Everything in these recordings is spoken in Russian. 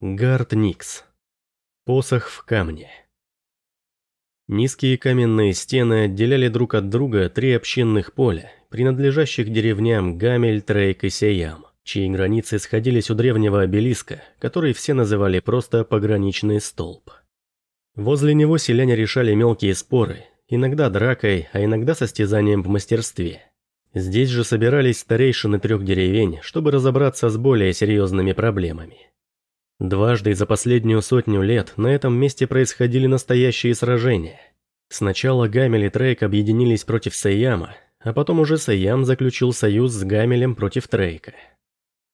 Гард Никс. Посох в камне. Низкие каменные стены отделяли друг от друга три общинных поля, принадлежащих деревням Гамель, Трейк и Сеям, чьи границы сходились у древнего обелиска, который все называли просто «пограничный столб». Возле него селяне решали мелкие споры, иногда дракой, а иногда состязанием в мастерстве. Здесь же собирались старейшины трех деревень, чтобы разобраться с более серьезными проблемами. Дважды за последнюю сотню лет на этом месте происходили настоящие сражения. Сначала Гамель и Трейк объединились против Сайяма, а потом уже Сайям заключил союз с Гамелем против Трейка.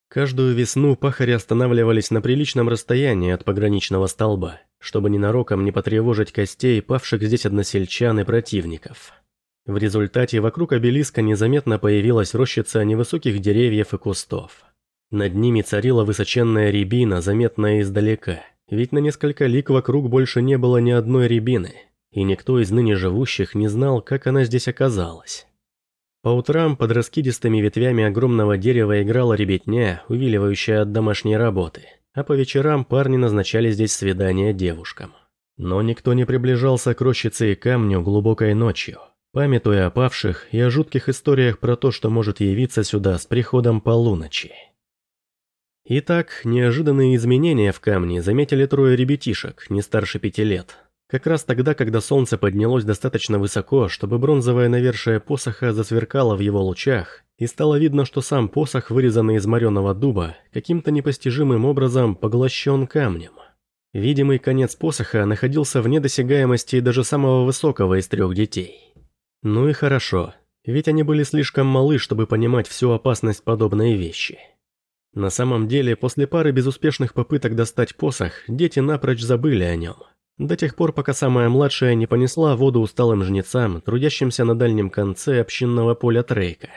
Каждую весну пахари останавливались на приличном расстоянии от пограничного столба, чтобы ненароком не потревожить костей павших здесь односельчан и противников. В результате вокруг обелиска незаметно появилась рощица невысоких деревьев и кустов. Над ними царила высоченная рябина, заметная издалека, ведь на несколько лик вокруг больше не было ни одной рябины, и никто из ныне живущих не знал, как она здесь оказалась. По утрам под раскидистыми ветвями огромного дерева играла ребятня, увиливающая от домашней работы, а по вечерам парни назначали здесь свидания девушкам. Но никто не приближался к рощице и камню глубокой ночью, памятуя о павших и о жутких историях про то, что может явиться сюда с приходом полуночи. Итак, неожиданные изменения в камне заметили трое ребятишек, не старше пяти лет. Как раз тогда, когда солнце поднялось достаточно высоко, чтобы бронзовое навершие посоха засверкало в его лучах, и стало видно, что сам посох, вырезанный из мореного дуба, каким-то непостижимым образом поглощен камнем. Видимый конец посоха находился вне досягаемости даже самого высокого из трех детей. Ну и хорошо, ведь они были слишком малы, чтобы понимать всю опасность подобной вещи. На самом деле, после пары безуспешных попыток достать посох, дети напрочь забыли о нем. До тех пор, пока самая младшая не понесла воду усталым жнецам, трудящимся на дальнем конце общинного поля Трейка.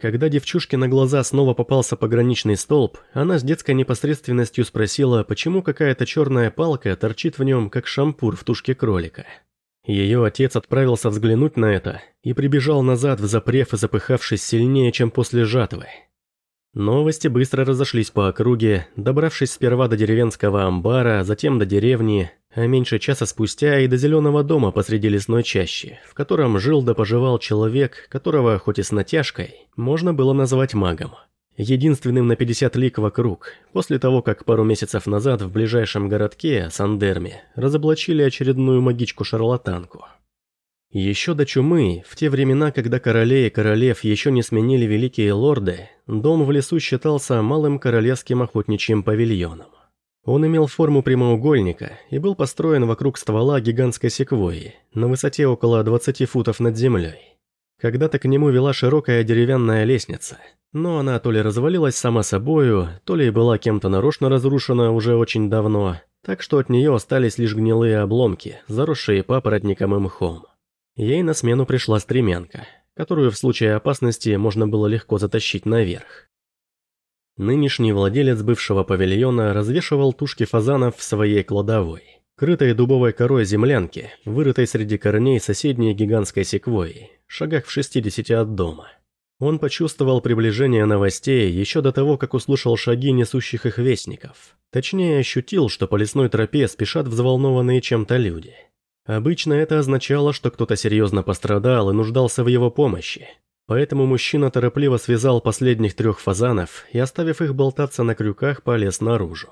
Когда девчушке на глаза снова попался пограничный столб, она с детской непосредственностью спросила, почему какая-то черная палка торчит в нем, как шампур в тушке кролика. Ее отец отправился взглянуть на это и прибежал назад, взапрев и запыхавшись сильнее, чем после жатвы. Новости быстро разошлись по округе, добравшись сперва до деревенского амбара, затем до деревни, а меньше часа спустя и до зеленого дома посреди лесной чащи, в котором жил да поживал человек, которого, хоть и с натяжкой, можно было назвать магом. Единственным на 50 лик вокруг, после того, как пару месяцев назад в ближайшем городке, Сандерме, разоблачили очередную магичку-шарлатанку. Еще до чумы, в те времена, когда королей и королев еще не сменили великие лорды, дом в лесу считался малым королевским охотничьим павильоном. Он имел форму прямоугольника и был построен вокруг ствола гигантской секвойи, на высоте около 20 футов над землей. Когда-то к нему вела широкая деревянная лестница, но она то ли развалилась сама собою, то ли была кем-то нарочно разрушена уже очень давно, так что от нее остались лишь гнилые обломки, заросшие папоротником и мхом. Ей на смену пришла стремянка, которую в случае опасности можно было легко затащить наверх. Нынешний владелец бывшего павильона развешивал тушки фазанов в своей кладовой, крытой дубовой корой землянки, вырытой среди корней соседней гигантской секвойи, шагах в 60 от дома. Он почувствовал приближение новостей еще до того, как услышал шаги несущих их вестников. Точнее, ощутил, что по лесной тропе спешат взволнованные чем-то люди – Обычно это означало, что кто-то серьезно пострадал и нуждался в его помощи. Поэтому мужчина торопливо связал последних трех фазанов и, оставив их болтаться на крюках, полез наружу.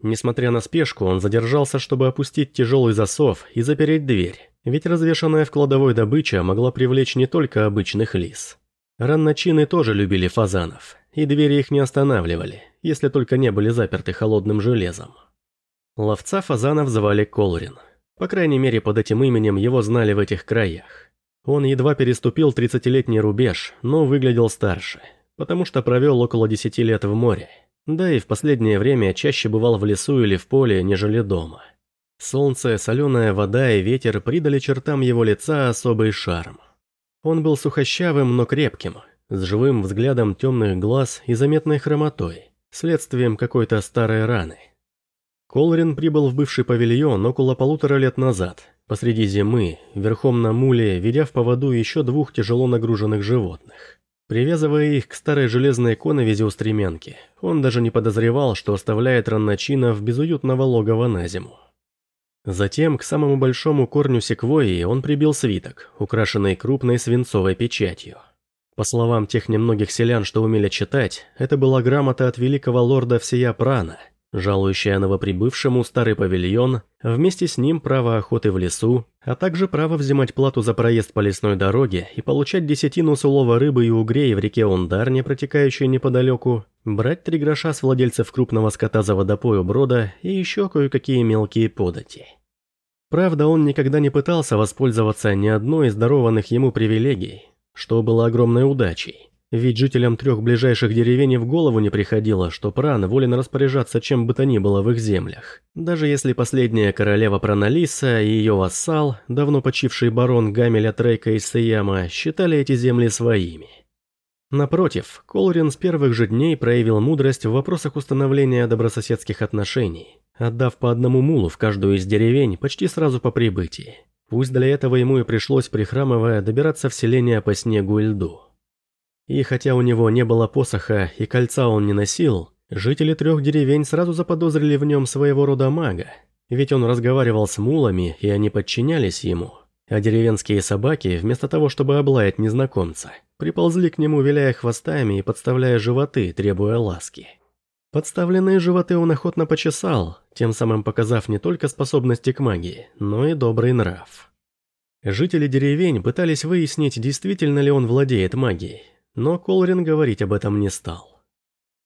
Несмотря на спешку, он задержался, чтобы опустить тяжелый засов и запереть дверь, ведь развешанная в кладовой добыча могла привлечь не только обычных лис. Ранночины тоже любили фазанов, и двери их не останавливали, если только не были заперты холодным железом. Ловца фазанов звали Колрин. По крайней мере, под этим именем его знали в этих краях. Он едва переступил 30-летний рубеж, но выглядел старше, потому что провел около 10 лет в море. Да и в последнее время чаще бывал в лесу или в поле, нежели дома. Солнце, соленая вода и ветер придали чертам его лица особый шарм. Он был сухощавым, но крепким, с живым взглядом темных глаз и заметной хромотой, следствием какой-то старой раны. Колрин прибыл в бывший павильон около полутора лет назад, посреди зимы, верхом на муле, ведя в поводу еще двух тяжело нагруженных животных. Привязывая их к старой железной коновизе у стремянки, он даже не подозревал, что оставляет ранночинов без уютного логова на зиму. Затем к самому большому корню секвойи он прибил свиток, украшенный крупной свинцовой печатью. По словам тех немногих селян, что умели читать, это была грамота от великого лорда всея Прана – жалующая новоприбывшему старый павильон, вместе с ним право охоты в лесу, а также право взимать плату за проезд по лесной дороге и получать десятину с рыбы и угрей в реке Ундарне, протекающей неподалеку, брать три гроша с владельцев крупного скота за водопою брода и еще кое-какие мелкие подати. Правда, он никогда не пытался воспользоваться ни одной из дарованных ему привилегий, что было огромной удачей. Ведь жителям трех ближайших деревень в голову не приходило, что Пран волен распоряжаться чем бы то ни было в их землях. Даже если последняя королева Праналиса и ее вассал, давно почивший барон Гамеля Трейка из Саяма, считали эти земли своими. Напротив, Колрин с первых же дней проявил мудрость в вопросах установления добрососедских отношений, отдав по одному мулу в каждую из деревень почти сразу по прибытии. Пусть для этого ему и пришлось, прихрамывая, добираться в селение по снегу и льду. И хотя у него не было посоха и кольца он не носил, жители трех деревень сразу заподозрили в нем своего рода мага, ведь он разговаривал с мулами, и они подчинялись ему. А деревенские собаки, вместо того, чтобы облаять незнакомца, приползли к нему, виляя хвостами и подставляя животы, требуя ласки. Подставленные животы он охотно почесал, тем самым показав не только способности к магии, но и добрый нрав. Жители деревень пытались выяснить, действительно ли он владеет магией, но Колрин говорить об этом не стал.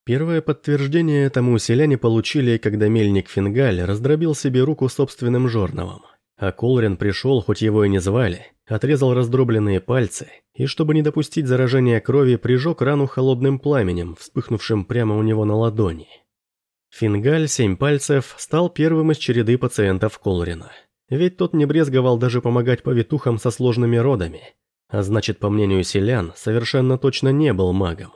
Первое подтверждение этому селяне получили, когда мельник Фингаль раздробил себе руку собственным жорновом. А Колрин пришел, хоть его и не звали, отрезал раздробленные пальцы и, чтобы не допустить заражения крови, прижег рану холодным пламенем, вспыхнувшим прямо у него на ладони. Фингаль, семь пальцев, стал первым из череды пациентов Колрина. Ведь тот не брезговал даже помогать повитухам со сложными родами, а значит, по мнению селян, совершенно точно не был магом.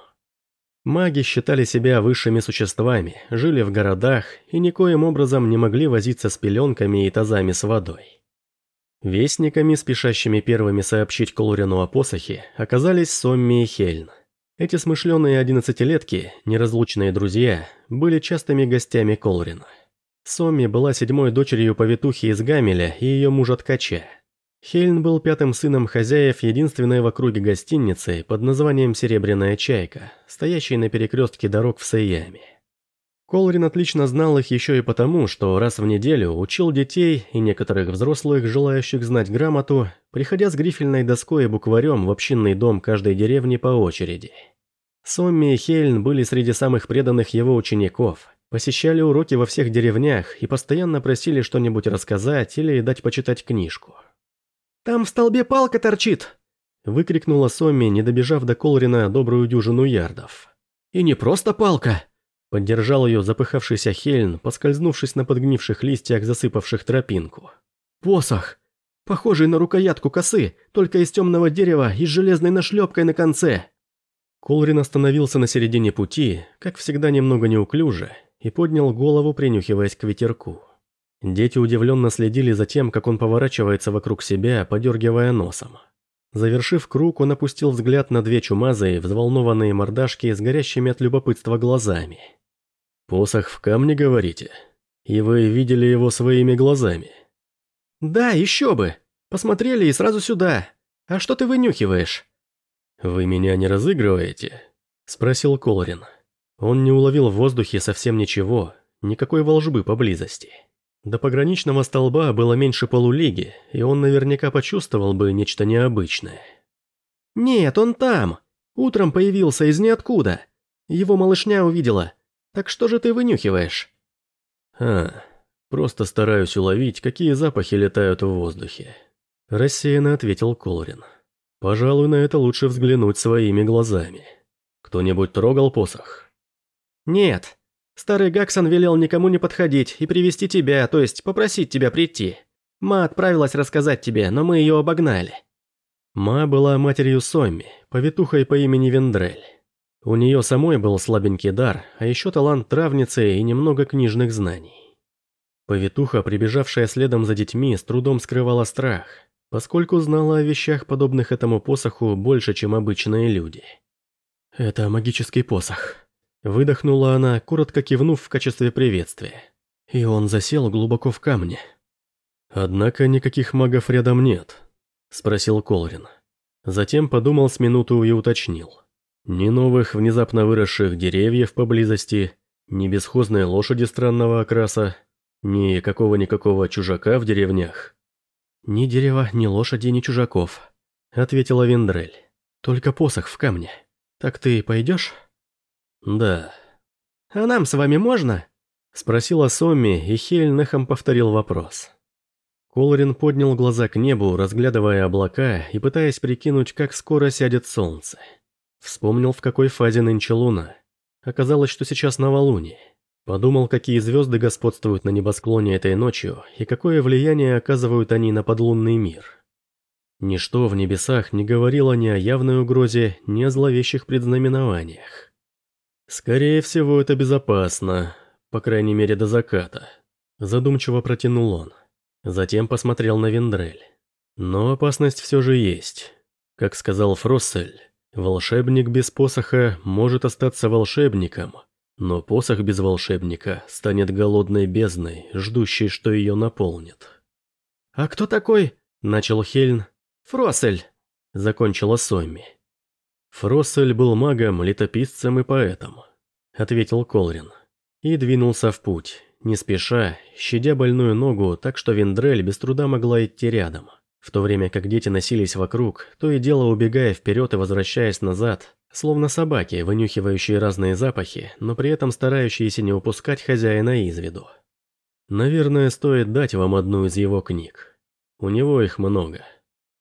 Маги считали себя высшими существами, жили в городах и никоим образом не могли возиться с пеленками и тазами с водой. Вестниками, спешащими первыми сообщить Колурину о посохе, оказались Сомми и Хельн. Эти смышленые одиннадцатилетки, неразлучные друзья, были частыми гостями Колурина. Сомми была седьмой дочерью повитухи из Гамеля и ее мужа-ткача. Хельн был пятым сыном хозяев единственной в округе гостиницы под названием «Серебряная чайка», стоящей на перекрестке дорог в Сайяме. Колрин отлично знал их еще и потому, что раз в неделю учил детей и некоторых взрослых, желающих знать грамоту, приходя с грифельной доской и букварем в общинный дом каждой деревни по очереди. Сомми и Хельн были среди самых преданных его учеников, посещали уроки во всех деревнях и постоянно просили что-нибудь рассказать или дать почитать книжку. «Там в столбе палка торчит!» Выкрикнула Сомми, не добежав до Колрина добрую дюжину ярдов. «И не просто палка!» Поддержал ее запыхавшийся Хельн, поскользнувшись на подгнивших листьях, засыпавших тропинку. «Посох! Похожий на рукоятку косы, только из темного дерева и с железной нашлепкой на конце!» Колрин остановился на середине пути, как всегда немного неуклюже, и поднял голову, принюхиваясь к ветерку. Дети удивленно следили за тем, как он поворачивается вокруг себя, подергивая носом. Завершив круг, он опустил взгляд на две чумазые, взволнованные мордашки с горящими от любопытства глазами. «Посох в камне, говорите? И вы видели его своими глазами?» «Да, еще бы! Посмотрели и сразу сюда. А что ты вынюхиваешь?» «Вы меня не разыгрываете?» – спросил Колорин. Он не уловил в воздухе совсем ничего, никакой волжбы поблизости. До пограничного столба было меньше полулиги, и он наверняка почувствовал бы нечто необычное. «Нет, он там! Утром появился из ниоткуда. Его малышня увидела. Так что же ты вынюхиваешь?» «А, просто стараюсь уловить, какие запахи летают в воздухе», – рассеянно ответил Колрин. «Пожалуй, на это лучше взглянуть своими глазами. Кто-нибудь трогал посох?» «Нет, Старый Гаксон велел никому не подходить и привести тебя, то есть попросить тебя прийти. Ма отправилась рассказать тебе, но мы ее обогнали». Ма была матерью Сомми, повитухой по имени Вендрель. У нее самой был слабенький дар, а еще талант травницы и немного книжных знаний. Повитуха, прибежавшая следом за детьми, с трудом скрывала страх, поскольку знала о вещах, подобных этому посоху, больше, чем обычные люди. «Это магический посох». Выдохнула она, коротко кивнув в качестве приветствия. И он засел глубоко в камне. «Однако никаких магов рядом нет», — спросил Колрин. Затем подумал с минуту и уточнил. «Ни новых внезапно выросших деревьев поблизости, ни бесхозной лошади странного окраса, ни какого-никакого чужака в деревнях». «Ни дерева, ни лошади, ни чужаков», — ответила Вендрель. «Только посох в камне. Так ты пойдешь?» «Да». «А нам с вами можно?» — спросила Сомми, и Хель нехом повторил вопрос. Колорин поднял глаза к небу, разглядывая облака и пытаясь прикинуть, как скоро сядет солнце. Вспомнил, в какой фазе нынче луна. Оказалось, что сейчас новолуние. Подумал, какие звезды господствуют на небосклоне этой ночью и какое влияние оказывают они на подлунный мир. Ничто в небесах не говорило ни о явной угрозе, ни о зловещих предзнаменованиях. «Скорее всего, это безопасно, по крайней мере до заката», – задумчиво протянул он. Затем посмотрел на Вендрель. Но опасность все же есть. Как сказал Фроссель, волшебник без посоха может остаться волшебником, но посох без волшебника станет голодной бездной, ждущей, что ее наполнит. «А кто такой?» – начал Хельн. «Фроссель!» – закончила Сомми. «Фроссель был магом, летописцем и поэтом», – ответил Колрин. И двинулся в путь, не спеша, щадя больную ногу, так что Вендрель без труда могла идти рядом. В то время как дети носились вокруг, то и дело убегая вперед и возвращаясь назад, словно собаки, вынюхивающие разные запахи, но при этом старающиеся не упускать хозяина из виду. Наверное, стоит дать вам одну из его книг. У него их много.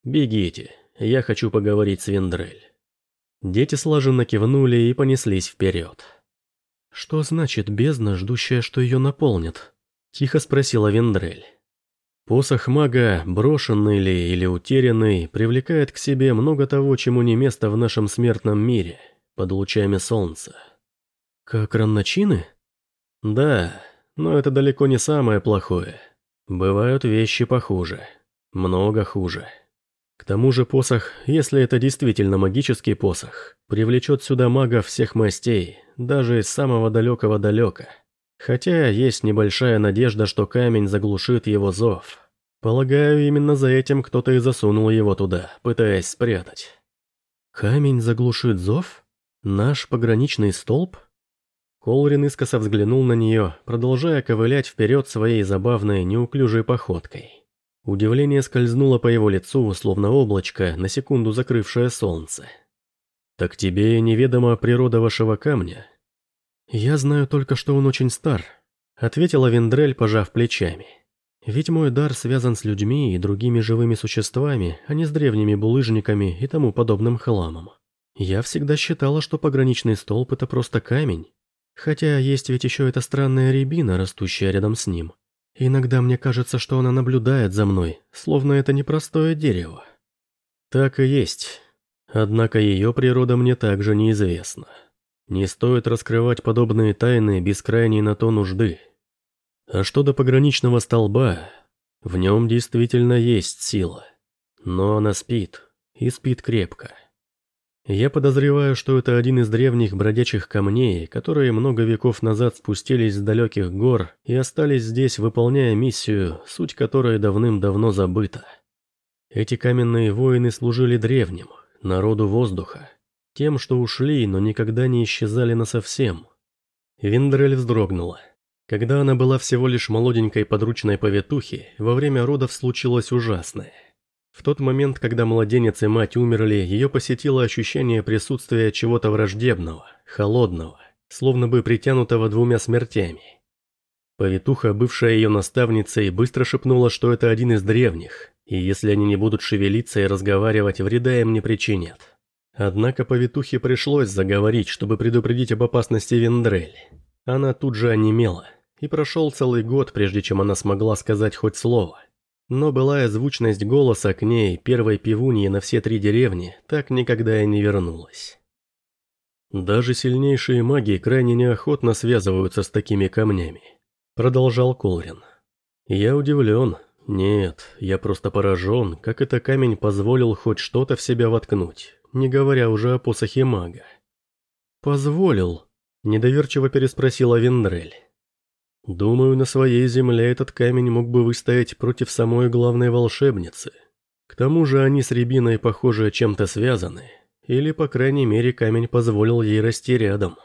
Бегите, я хочу поговорить с Вендрель. Дети слаженно кивнули и понеслись вперед. «Что значит бездна, ждущая, что ее наполнит?» – тихо спросила Вендрель. Посох мага, брошенный ли или утерянный, привлекает к себе много того, чему не место в нашем смертном мире, под лучами солнца. Как ранночины? Да, но это далеко не самое плохое. Бывают вещи похуже. Много хуже. К тому же посох, если это действительно магический посох, привлечет сюда магов всех мастей, даже из самого далекого далека. Хотя есть небольшая надежда, что камень заглушит его зов. Полагаю, именно за этим кто-то и засунул его туда, пытаясь спрятать. Камень заглушит зов? Наш пограничный столб? Колрин искоса взглянул на нее, продолжая ковылять вперед своей забавной, неуклюжей походкой. Удивление скользнуло по его лицу, словно облачко, на секунду закрывшее солнце. «Так тебе неведома природа вашего камня?» «Я знаю только, что он очень стар», — ответила Вендрель, пожав плечами. «Ведь мой дар связан с людьми и другими живыми существами, а не с древними булыжниками и тому подобным хламом. Я всегда считала, что пограничный столб — это просто камень. Хотя есть ведь еще эта странная рябина, растущая рядом с ним. Иногда мне кажется, что она наблюдает за мной, словно это непростое дерево. Так и есть. Однако ее природа мне также неизвестна. Не стоит раскрывать подобные тайны без крайней на то нужды. А что до пограничного столба, в нем действительно есть сила. Но она спит, и спит крепко. Я подозреваю, что это один из древних бродячих камней, которые много веков назад спустились с далеких гор и остались здесь, выполняя миссию, суть которой давным-давно забыта. Эти каменные воины служили древним, народу воздуха, тем, что ушли, но никогда не исчезали насовсем. Виндрель вздрогнула. Когда она была всего лишь молоденькой подручной повитухи, во время родов случилось ужасное. В тот момент, когда младенец и мать умерли, ее посетило ощущение присутствия чего-то враждебного, холодного, словно бы притянутого двумя смертями. Повитуха, бывшая ее наставницей, быстро шепнула, что это один из древних, и если они не будут шевелиться и разговаривать, вреда им не причинят. Однако повитухе пришлось заговорить, чтобы предупредить об опасности Вендрель. Она тут же онемела, и прошел целый год, прежде чем она смогла сказать хоть слово – но былая звучность голоса к ней, первой пивуньи на все три деревни, так никогда и не вернулась. «Даже сильнейшие маги крайне неохотно связываются с такими камнями», — продолжал Колрин. «Я удивлен. Нет, я просто поражен, как это камень позволил хоть что-то в себя воткнуть, не говоря уже о посохе мага. «Позволил?» – недоверчиво переспросила Вендрель. «Думаю, на своей земле этот камень мог бы выстоять против самой главной волшебницы. К тому же они с Рябиной, похоже, чем-то связаны, или, по крайней мере, камень позволил ей расти рядом.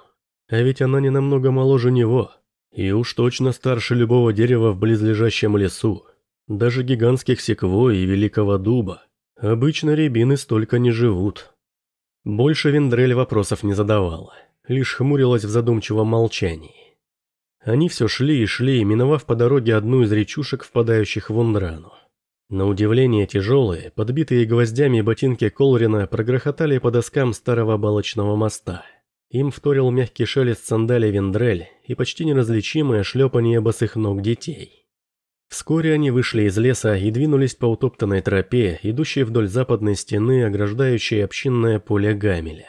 А ведь она не намного моложе него, и уж точно старше любого дерева в близлежащем лесу, даже гигантских секвой и великого дуба. Обычно рябины столько не живут». Больше Вендрель вопросов не задавала, лишь хмурилась в задумчивом молчании. Они все шли и шли, миновав по дороге одну из речушек, впадающих в Ундрану. На удивление тяжелые, подбитые гвоздями ботинки Колрина прогрохотали по доскам старого балочного моста. Им вторил мягкий шелест сандалий Вендрель и почти неразличимое шлепание босых ног детей. Вскоре они вышли из леса и двинулись по утоптанной тропе, идущей вдоль западной стены, ограждающей общинное поле Гамеля.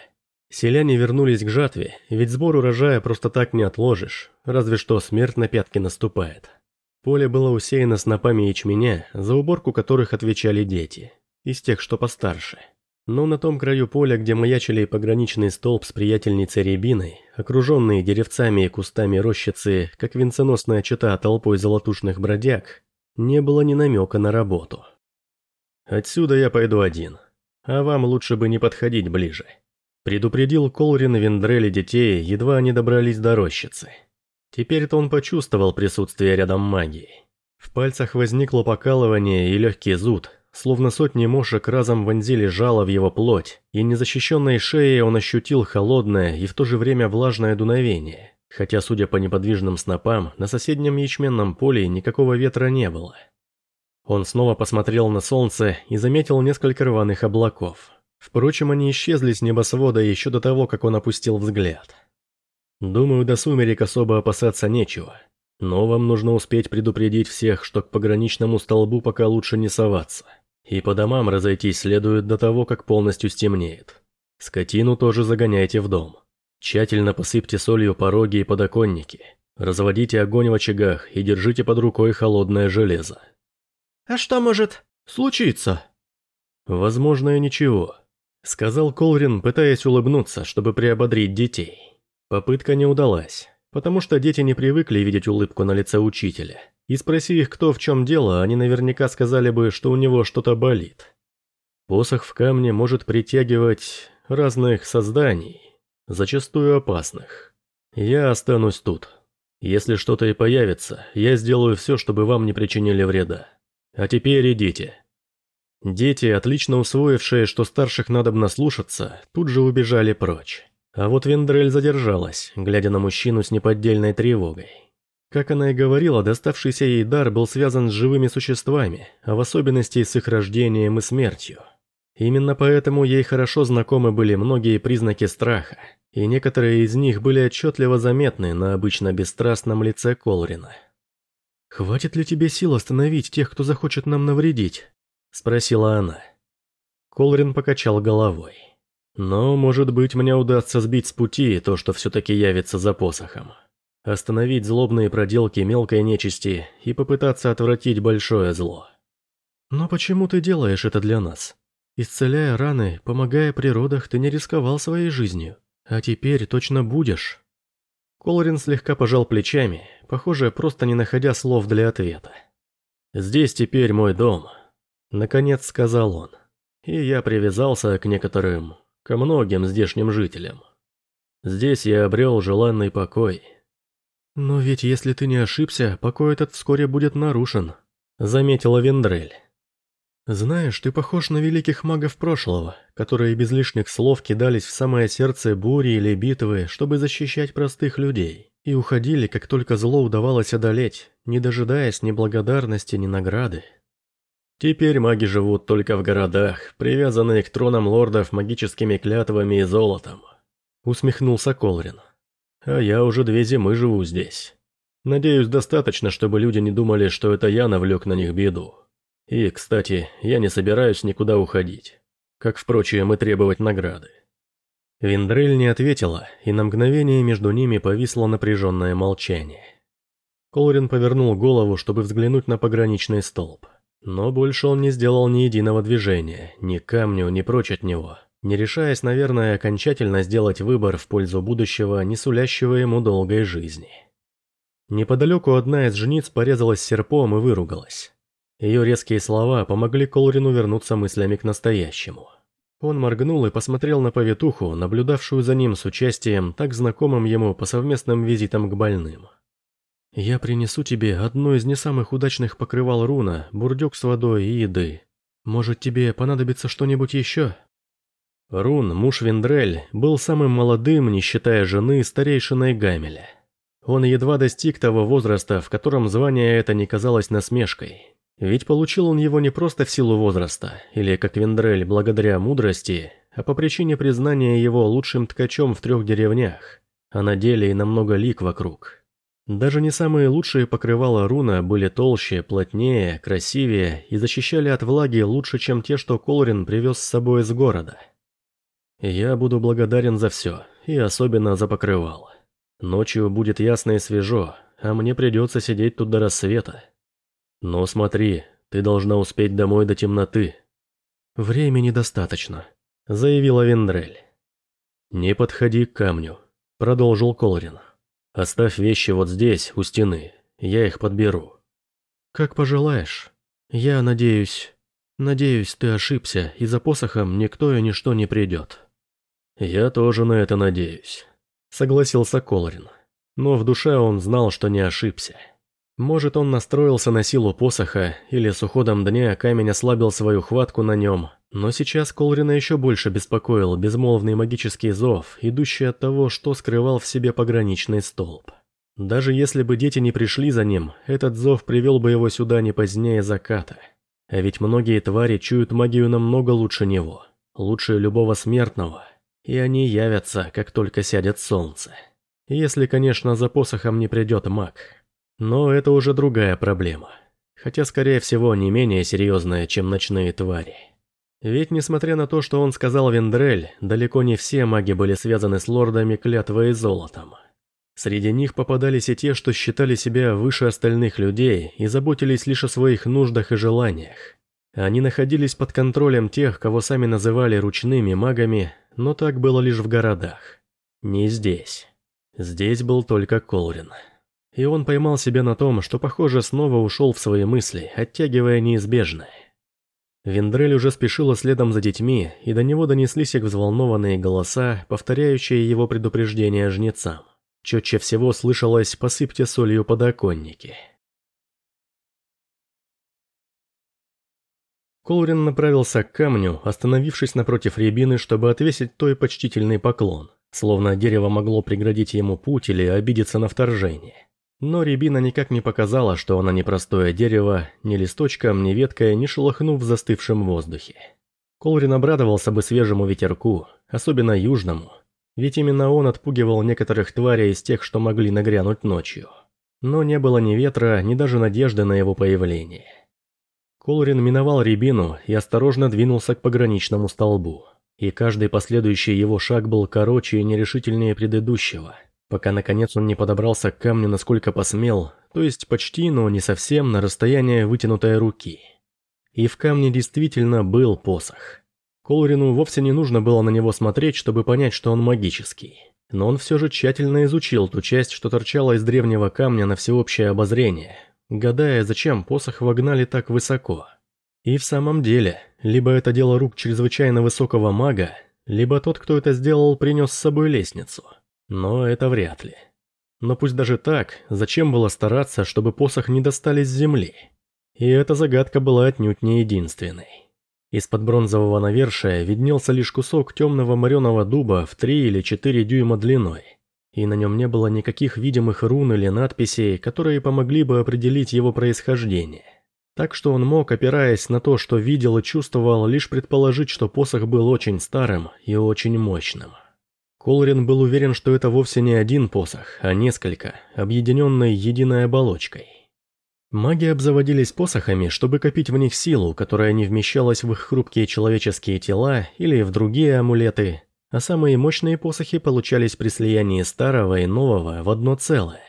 Селяне вернулись к жатве, ведь сбор урожая просто так не отложишь, разве что смерть на пятки наступает. Поле было усеяно снопами ячменя, за уборку которых отвечали дети, из тех, что постарше. Но на том краю поля, где маячили пограничный столб с приятельницей Рябиной, окруженные деревцами и кустами рощицы, как венценосная чета толпой золотушных бродяг, не было ни намека на работу. «Отсюда я пойду один, а вам лучше бы не подходить ближе», Предупредил Колрин Вендрели детей, едва они добрались до рощицы. Теперь-то он почувствовал присутствие рядом магии. В пальцах возникло покалывание и легкий зуд, словно сотни мошек разом вонзили жало в его плоть, и незащищенной шеей он ощутил холодное и в то же время влажное дуновение, хотя, судя по неподвижным снопам, на соседнем ячменном поле никакого ветра не было. Он снова посмотрел на солнце и заметил несколько рваных облаков. Впрочем, они исчезли с небосвода еще до того, как он опустил взгляд. Думаю, до сумерек особо опасаться нечего. Но вам нужно успеть предупредить всех, что к пограничному столбу пока лучше не соваться. И по домам разойтись следует до того, как полностью стемнеет. Скотину тоже загоняйте в дом. Тщательно посыпьте солью пороги и подоконники. Разводите огонь в очагах и держите под рукой холодное железо. «А что может случиться?» «Возможно, и ничего. Сказал Колрин, пытаясь улыбнуться, чтобы приободрить детей. Попытка не удалась, потому что дети не привыкли видеть улыбку на лице учителя. И спроси их, кто в чем дело, они наверняка сказали бы, что у него что-то болит. Посох в камне может притягивать разных созданий, зачастую опасных. Я останусь тут. Если что-то и появится, я сделаю все, чтобы вам не причинили вреда. А теперь идите. Дети, отлично усвоившие, что старших надобно слушаться, тут же убежали прочь. А вот Вендрель задержалась, глядя на мужчину с неподдельной тревогой. Как она и говорила, доставшийся ей дар был связан с живыми существами, а в особенности с их рождением и смертью. Именно поэтому ей хорошо знакомы были многие признаки страха, и некоторые из них были отчетливо заметны на обычно бесстрастном лице Колрина. «Хватит ли тебе сил остановить тех, кто захочет нам навредить?» – спросила она. Колрин покачал головой. «Но, может быть, мне удастся сбить с пути то, что все-таки явится за посохом. Остановить злобные проделки мелкой нечисти и попытаться отвратить большое зло». «Но почему ты делаешь это для нас? Исцеляя раны, помогая при родах, ты не рисковал своей жизнью. А теперь точно будешь». Колрин слегка пожал плечами, похоже, просто не находя слов для ответа. «Здесь теперь мой дом, Наконец сказал он. И я привязался к некоторым, ко многим здешним жителям. Здесь я обрел желанный покой. Но ведь если ты не ошибся, покой этот вскоре будет нарушен, заметила Вендрель. Знаешь, ты похож на великих магов прошлого, которые без лишних слов кидались в самое сердце бури или битвы, чтобы защищать простых людей, и уходили, как только зло удавалось одолеть, не дожидаясь ни благодарности, ни награды. Теперь маги живут только в городах, привязанные к тронам лордов магическими клятвами и золотом. Усмехнулся Колрин. А я уже две зимы живу здесь. Надеюсь, достаточно, чтобы люди не думали, что это я навлек на них беду. И, кстати, я не собираюсь никуда уходить. Как, впрочем, и требовать награды. Виндрель не ответила, и на мгновение между ними повисло напряженное молчание. Колрин повернул голову, чтобы взглянуть на пограничный столб. Но больше он не сделал ни единого движения, ни камню, ни прочь от него, не решаясь, наверное, окончательно сделать выбор в пользу будущего, не сулящего ему долгой жизни. Неподалеку одна из жениц порезалась серпом и выругалась. Ее резкие слова помогли Колрину вернуться мыслями к настоящему. Он моргнул и посмотрел на повитуху, наблюдавшую за ним с участием, так знакомым ему по совместным визитам к больным. «Я принесу тебе одно из не самых удачных покрывал руна, бурдюк с водой и еды. Может, тебе понадобится что-нибудь еще?» Рун, муж Виндрель, был самым молодым, не считая жены, старейшиной Гамеля. Он едва достиг того возраста, в котором звание это не казалось насмешкой, ведь получил он его не просто в силу возраста, или, как Вендрель, благодаря мудрости, а по причине признания его лучшим ткачом в трех деревнях, а на деле и намного лик вокруг. Даже не самые лучшие покрывала руна были толще, плотнее, красивее и защищали от влаги лучше, чем те, что Колрин привез с собой из города. Я буду благодарен за все, и особенно за покрывало. Ночью будет ясно и свежо, а мне придется сидеть тут до рассвета. Но смотри, ты должна успеть домой до темноты. Времени достаточно, заявила Вендрель. Не подходи к камню, продолжил Колрин. Оставь вещи вот здесь, у стены, я их подберу. Как пожелаешь. Я надеюсь... Надеюсь, ты ошибся, и за посохом никто и ничто не придет. Я тоже на это надеюсь, согласился Колрин. Но в душе он знал, что не ошибся. Может, он настроился на силу посоха, или с уходом дня камень ослабил свою хватку на нем, но сейчас Колрина еще больше беспокоил безмолвный магический зов, идущий от того, что скрывал в себе пограничный столб. Даже если бы дети не пришли за ним, этот зов привел бы его сюда не позднее заката. А ведь многие твари чуют магию намного лучше него, лучше любого смертного, и они явятся, как только сядет солнце. Если, конечно, за посохом не придет маг. Но это уже другая проблема. Хотя, скорее всего, не менее серьезная, чем ночные твари. Ведь, несмотря на то, что он сказал Вендрель, далеко не все маги были связаны с лордами клятвой и золотом. Среди них попадались и те, что считали себя выше остальных людей и заботились лишь о своих нуждах и желаниях. Они находились под контролем тех, кого сами называли ручными магами, но так было лишь в городах. Не здесь. Здесь был только Колрин и он поймал себя на том, что, похоже, снова ушел в свои мысли, оттягивая неизбежное. Вендрель уже спешила следом за детьми, и до него донеслись их взволнованные голоса, повторяющие его предупреждения жнецам. Четче всего слышалось «посыпьте солью подоконники». Колрин направился к камню, остановившись напротив рябины, чтобы отвесить той почтительный поклон, словно дерево могло преградить ему путь или обидеться на вторжение. Но рябина никак не показала, что она не простое дерево, ни листочком, ни веткой, не шелохнув в застывшем воздухе. Колрин обрадовался бы свежему ветерку, особенно южному, ведь именно он отпугивал некоторых тварей из тех, что могли нагрянуть ночью. Но не было ни ветра, ни даже надежды на его появление. Колрин миновал рябину и осторожно двинулся к пограничному столбу, и каждый последующий его шаг был короче и нерешительнее предыдущего – пока наконец он не подобрался к камню насколько посмел, то есть почти, но не совсем на расстояние вытянутой руки. И в камне действительно был посох. Колрину вовсе не нужно было на него смотреть, чтобы понять, что он магический. Но он все же тщательно изучил ту часть, что торчала из древнего камня на всеобщее обозрение, гадая, зачем посох вогнали так высоко. И в самом деле, либо это дело рук чрезвычайно высокого мага, либо тот, кто это сделал, принес с собой лестницу – но это вряд ли. Но пусть даже так, зачем было стараться, чтобы посох не достали с земли? И эта загадка была отнюдь не единственной. Из-под бронзового навершия виднелся лишь кусок темного мореного дуба в 3 или 4 дюйма длиной, и на нем не было никаких видимых рун или надписей, которые помогли бы определить его происхождение. Так что он мог, опираясь на то, что видел и чувствовал, лишь предположить, что посох был очень старым и очень мощным. Колрин был уверен, что это вовсе не один посох, а несколько, объединенные единой оболочкой. Маги обзаводились посохами, чтобы копить в них силу, которая не вмещалась в их хрупкие человеческие тела или в другие амулеты, а самые мощные посохи получались при слиянии старого и нового в одно целое.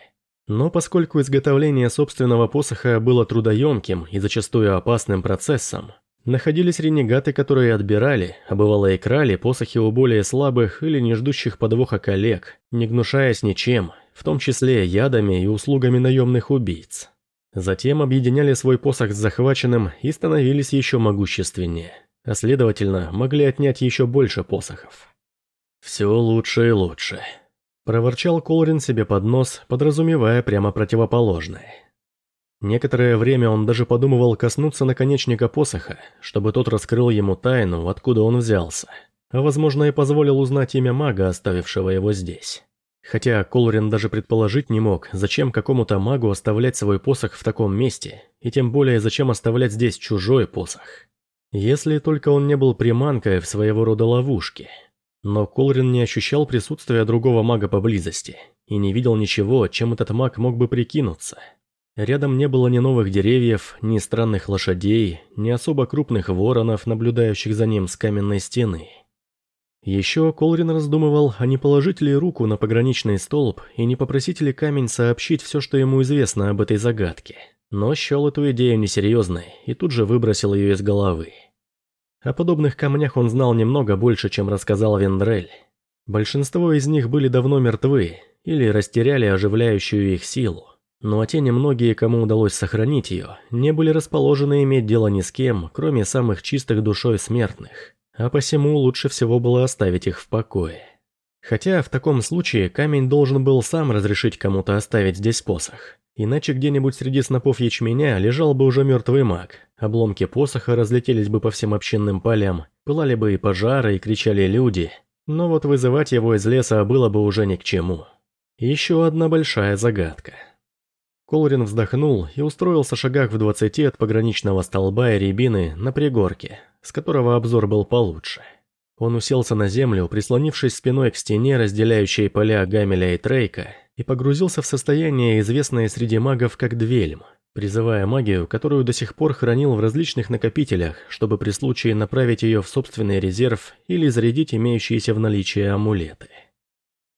Но поскольку изготовление собственного посоха было трудоемким и зачастую опасным процессом, Находились ренегаты, которые отбирали, а бывало и крали посохи у более слабых или не ждущих подвоха коллег, не гнушаясь ничем, в том числе ядами и услугами наемных убийц. Затем объединяли свой посох с захваченным и становились еще могущественнее, а следовательно, могли отнять еще больше посохов. «Все лучше и лучше», – проворчал Колрин себе под нос, подразумевая прямо противоположное. Некоторое время он даже подумывал коснуться наконечника посоха, чтобы тот раскрыл ему тайну, откуда он взялся, а возможно и позволил узнать имя мага, оставившего его здесь. Хотя Колрин даже предположить не мог, зачем какому-то магу оставлять свой посох в таком месте, и тем более зачем оставлять здесь чужой посох. Если только он не был приманкой в своего рода ловушке. Но Колрин не ощущал присутствия другого мага поблизости, и не видел ничего, чем этот маг мог бы прикинуться – Рядом не было ни новых деревьев, ни странных лошадей, ни особо крупных воронов, наблюдающих за ним с каменной стены. Еще Колрин раздумывал, а не положить ли руку на пограничный столб и не попросить ли камень сообщить все, что ему известно об этой загадке. Но счел эту идею несерьезной и тут же выбросил ее из головы. О подобных камнях он знал немного больше, чем рассказал Вендрель. Большинство из них были давно мертвы или растеряли оживляющую их силу. Ну а те немногие, кому удалось сохранить ее, не были расположены иметь дело ни с кем, кроме самых чистых душой смертных, а посему лучше всего было оставить их в покое. Хотя в таком случае камень должен был сам разрешить кому-то оставить здесь посох. Иначе где-нибудь среди снопов ячменя лежал бы уже мертвый маг, обломки посоха разлетелись бы по всем общинным полям, пылали бы и пожары, и кричали люди, но вот вызывать его из леса было бы уже ни к чему. Еще одна большая загадка – Колрин вздохнул и устроился шагах в двадцати от пограничного столба и рябины на пригорке, с которого обзор был получше. Он уселся на землю, прислонившись спиной к стене, разделяющей поля Гамеля и Трейка, и погрузился в состояние, известное среди магов как Двельм, призывая магию, которую до сих пор хранил в различных накопителях, чтобы при случае направить ее в собственный резерв или зарядить имеющиеся в наличии амулеты.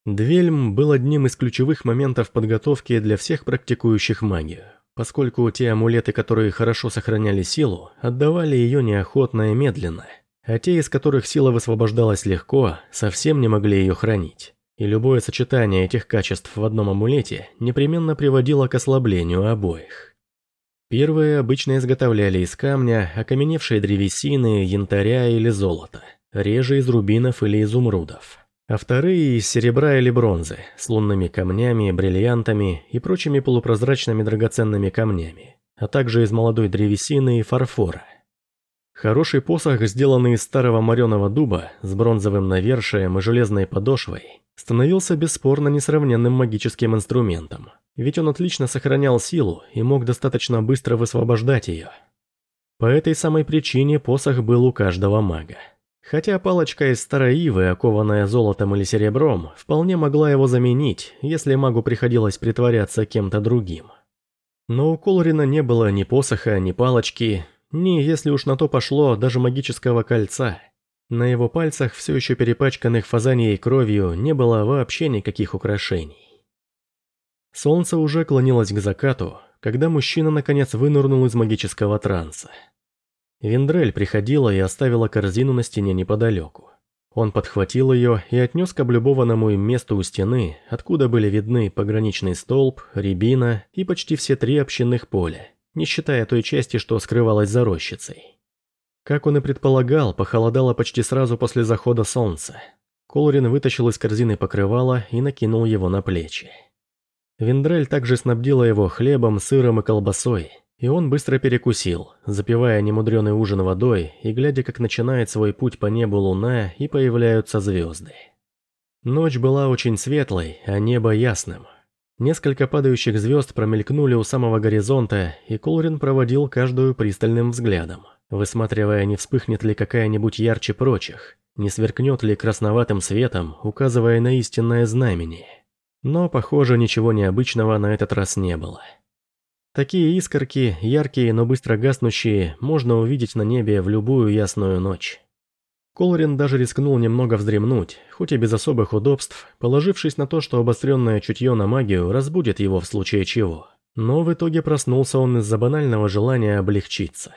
Двельм был одним из ключевых моментов подготовки для всех практикующих магию, поскольку те амулеты, которые хорошо сохраняли силу, отдавали ее неохотно и медленно, а те, из которых сила высвобождалась легко, совсем не могли ее хранить. И любое сочетание этих качеств в одном амулете непременно приводило к ослаблению обоих. Первые обычно изготовляли из камня, окаменевшей древесины, янтаря или золота, реже из рубинов или изумрудов а вторые из серебра или бронзы, с лунными камнями, бриллиантами и прочими полупрозрачными драгоценными камнями, а также из молодой древесины и фарфора. Хороший посох, сделанный из старого мореного дуба, с бронзовым навершием и железной подошвой, становился бесспорно несравненным магическим инструментом, ведь он отлично сохранял силу и мог достаточно быстро высвобождать ее. По этой самой причине посох был у каждого мага. Хотя палочка из старой ивы, окованная золотом или серебром, вполне могла его заменить, если магу приходилось притворяться кем-то другим. Но у Колрина не было ни посоха, ни палочки, ни, если уж на то пошло, даже магического кольца. На его пальцах, все еще перепачканных фазанией кровью, не было вообще никаких украшений. Солнце уже клонилось к закату, когда мужчина наконец вынырнул из магического транса. Вендрель приходила и оставила корзину на стене неподалеку. Он подхватил ее и отнес к облюбованному им месту у стены, откуда были видны пограничный столб, рябина и почти все три общинных поля, не считая той части, что скрывалась за рощицей. Как он и предполагал, похолодало почти сразу после захода солнца. Колорин вытащил из корзины покрывало и накинул его на плечи. Вендрель также снабдила его хлебом, сыром и колбасой, и он быстро перекусил, запивая немудреный ужин водой и глядя, как начинает свой путь по небу луна и появляются звезды. Ночь была очень светлой, а небо ясным. Несколько падающих звезд промелькнули у самого горизонта, и Колрин проводил каждую пристальным взглядом, высматривая, не вспыхнет ли какая-нибудь ярче прочих, не сверкнет ли красноватым светом, указывая на истинное знамение. Но, похоже, ничего необычного на этот раз не было. Такие искорки, яркие, но быстро гаснущие, можно увидеть на небе в любую ясную ночь. Колорин даже рискнул немного вздремнуть, хоть и без особых удобств, положившись на то, что обостренное чутье на магию разбудит его в случае чего. Но в итоге проснулся он из-за банального желания облегчиться.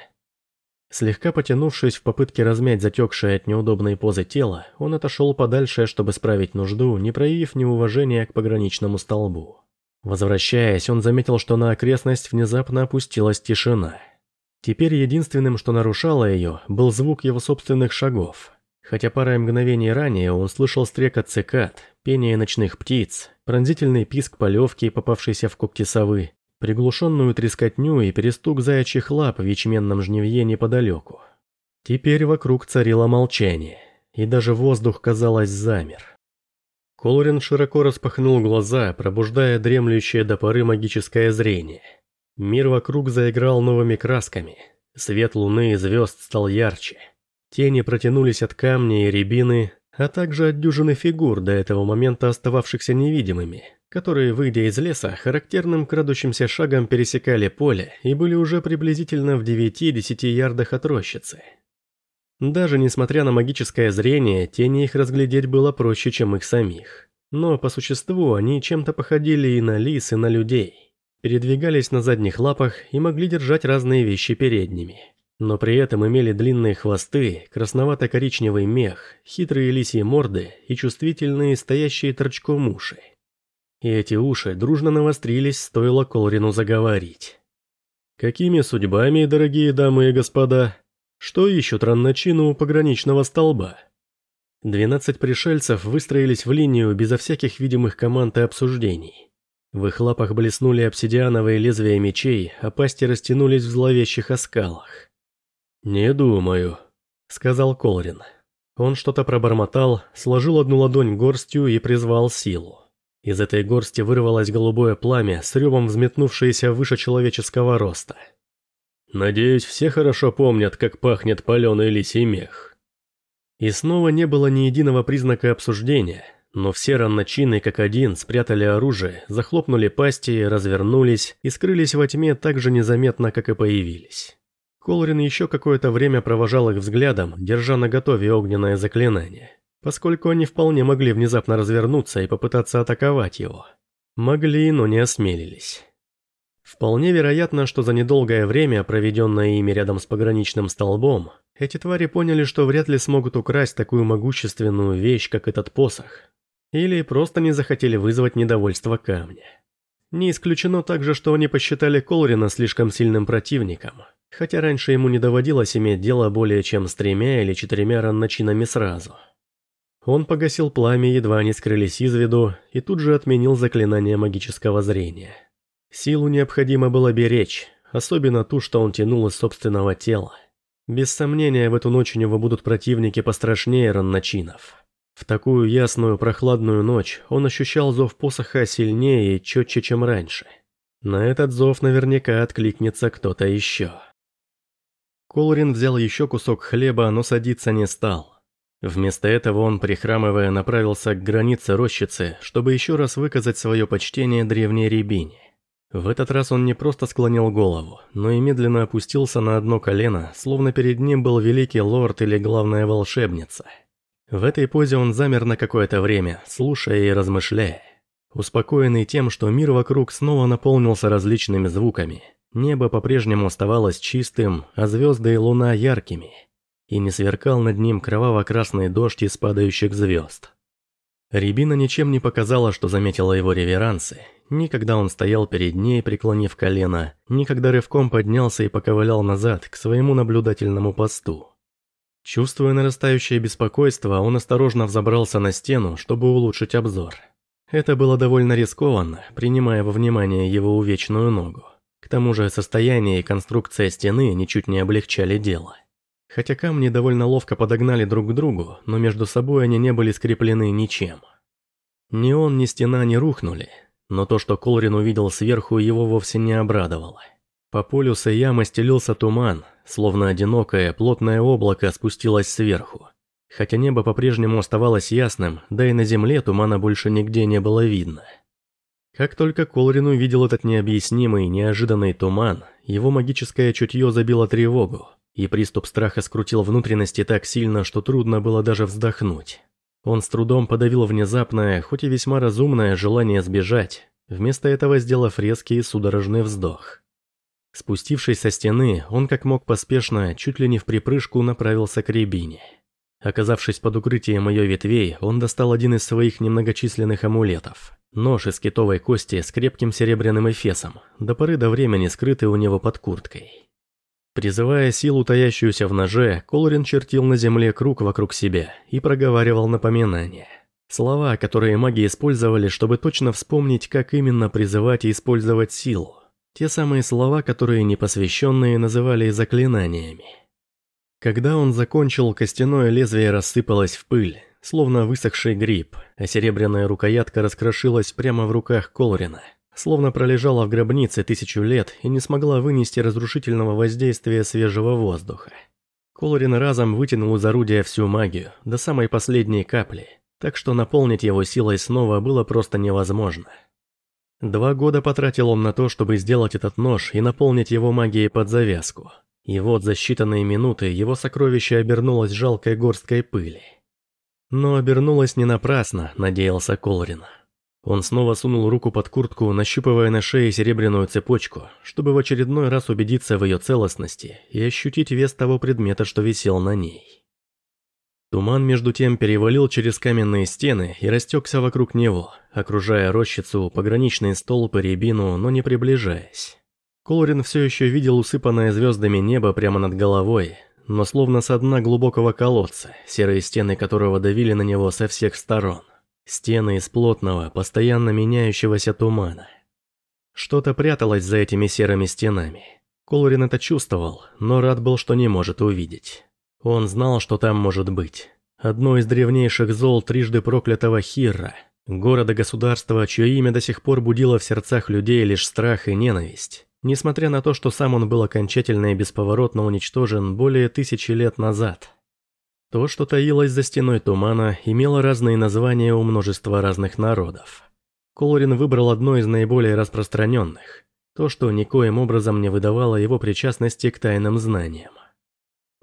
Слегка потянувшись в попытке размять затекшее от неудобной позы тело, он отошел подальше, чтобы справить нужду, не проявив неуважения к пограничному столбу. Возвращаясь, он заметил, что на окрестность внезапно опустилась тишина. Теперь единственным, что нарушало ее, был звук его собственных шагов. Хотя парой мгновений ранее он слышал стрекот цикад, пение ночных птиц, пронзительный писк полевки, попавшийся в когти совы, приглушенную трескотню и перестук заячьих лап в ячменном жневье неподалеку. Теперь вокруг царило молчание, и даже воздух, казалось, замер. Колорин широко распахнул глаза, пробуждая дремлющее до поры магическое зрение. Мир вокруг заиграл новыми красками. Свет луны и звезд стал ярче. Тени протянулись от камня и рябины, а также от дюжины фигур, до этого момента остававшихся невидимыми, которые, выйдя из леса, характерным крадущимся шагом пересекали поле и были уже приблизительно в 9-10 ярдах от рощицы. Даже несмотря на магическое зрение, тени их разглядеть было проще, чем их самих. Но по существу они чем-то походили и на лис, и на людей. Передвигались на задних лапах и могли держать разные вещи передними но при этом имели длинные хвосты, красновато-коричневый мех, хитрые лисьи морды и чувствительные стоящие торчком уши. И эти уши дружно навострились, стоило Колрину заговорить. «Какими судьбами, дорогие дамы и господа? Что ищут ранночину у пограничного столба?» Двенадцать пришельцев выстроились в линию безо всяких видимых команд и обсуждений. В их лапах блеснули обсидиановые лезвия мечей, а пасти растянулись в зловещих оскалах. «Не думаю», — сказал Колрин. Он что-то пробормотал, сложил одну ладонь горстью и призвал силу. Из этой горсти вырвалось голубое пламя, с ревом взметнувшееся выше человеческого роста. «Надеюсь, все хорошо помнят, как пахнет паленый лисий мех». И снова не было ни единого признака обсуждения, но все ранночины как один спрятали оружие, захлопнули пасти, развернулись и скрылись во тьме так же незаметно, как и появились. Колрин еще какое-то время провожал их взглядом, держа на готове огненное заклинание, поскольку они вполне могли внезапно развернуться и попытаться атаковать его. Могли, но не осмелились. Вполне вероятно, что за недолгое время, проведенное ими рядом с пограничным столбом, эти твари поняли, что вряд ли смогут украсть такую могущественную вещь, как этот посох. Или просто не захотели вызвать недовольство камня. Не исключено также, что они посчитали Колрина слишком сильным противником – хотя раньше ему не доводилось иметь дело более чем с тремя или четырьмя ранночинами сразу. Он погасил пламя, едва они скрылись из виду, и тут же отменил заклинание магического зрения. Силу необходимо было беречь, особенно ту, что он тянул из собственного тела. Без сомнения, в эту ночь у него будут противники пострашнее ранночинов. В такую ясную прохладную ночь он ощущал зов посоха сильнее и четче, чем раньше. На этот зов наверняка откликнется кто-то еще. Колрин взял еще кусок хлеба, но садиться не стал. Вместо этого он, прихрамывая, направился к границе рощицы, чтобы еще раз выказать свое почтение древней рябине. В этот раз он не просто склонил голову, но и медленно опустился на одно колено, словно перед ним был великий лорд или главная волшебница. В этой позе он замер на какое-то время, слушая и размышляя. Успокоенный тем, что мир вокруг снова наполнился различными звуками – Небо по-прежнему оставалось чистым, а звезды и луна яркими. И не сверкал над ним кроваво-красный дождь из падающих звезд. Рябина ничем не показала, что заметила его реверансы. Ни когда он стоял перед ней, преклонив колено, ни когда рывком поднялся и поковылял назад к своему наблюдательному посту. Чувствуя нарастающее беспокойство, он осторожно взобрался на стену, чтобы улучшить обзор. Это было довольно рискованно, принимая во внимание его увечную ногу. К тому же состояние и конструкция стены ничуть не облегчали дело. Хотя камни довольно ловко подогнали друг к другу, но между собой они не были скреплены ничем. Ни он, ни стена не рухнули, но то, что Колрин увидел сверху, его вовсе не обрадовало. По полю Саяма стелился туман, словно одинокое, плотное облако спустилось сверху. Хотя небо по-прежнему оставалось ясным, да и на земле тумана больше нигде не было видно. Как только Колрин увидел этот необъяснимый, неожиданный туман, его магическое чутье забило тревогу, и приступ страха скрутил внутренности так сильно, что трудно было даже вздохнуть. Он с трудом подавил внезапное, хоть и весьма разумное желание сбежать, вместо этого сделав резкий судорожный вздох. Спустившись со стены, он как мог поспешно, чуть ли не в припрыжку, направился к рябине. Оказавшись под укрытием ее ветвей, он достал один из своих немногочисленных амулетов. Нож из китовой кости с крепким серебряным эфесом, до поры до времени скрытый у него под курткой. Призывая силу, таящуюся в ноже, Колорин чертил на земле круг вокруг себя и проговаривал напоминания. Слова, которые маги использовали, чтобы точно вспомнить, как именно призывать и использовать силу. Те самые слова, которые непосвященные называли заклинаниями. Когда он закончил, костяное лезвие рассыпалось в пыль, словно высохший гриб, а серебряная рукоятка раскрошилась прямо в руках Колрина, словно пролежала в гробнице тысячу лет и не смогла вынести разрушительного воздействия свежего воздуха. Колорин разом вытянул из орудия всю магию, до самой последней капли, так что наполнить его силой снова было просто невозможно. Два года потратил он на то, чтобы сделать этот нож и наполнить его магией под завязку. И вот за считанные минуты его сокровище обернулось жалкой горсткой пыли. Но обернулось не напрасно, надеялся Колрин. Он снова сунул руку под куртку, нащупывая на шее серебряную цепочку, чтобы в очередной раз убедиться в ее целостности и ощутить вес того предмета, что висел на ней. Туман между тем перевалил через каменные стены и растекся вокруг него, окружая рощицу, пограничные столбы, рябину, но не приближаясь. Колорин все еще видел усыпанное звездами небо прямо над головой, но словно со дна глубокого колодца, серые стены которого давили на него со всех сторон. Стены из плотного, постоянно меняющегося тумана. Что-то пряталось за этими серыми стенами. Колорин это чувствовал, но рад был, что не может увидеть. Он знал, что там может быть. Одно из древнейших зол трижды проклятого Хирра, города-государства, чье имя до сих пор будило в сердцах людей лишь страх и ненависть, несмотря на то, что сам он был окончательно и бесповоротно уничтожен более тысячи лет назад. То, что таилось за стеной тумана, имело разные названия у множества разных народов. Колорин выбрал одно из наиболее распространенных, то, что никоим образом не выдавало его причастности к тайным знаниям.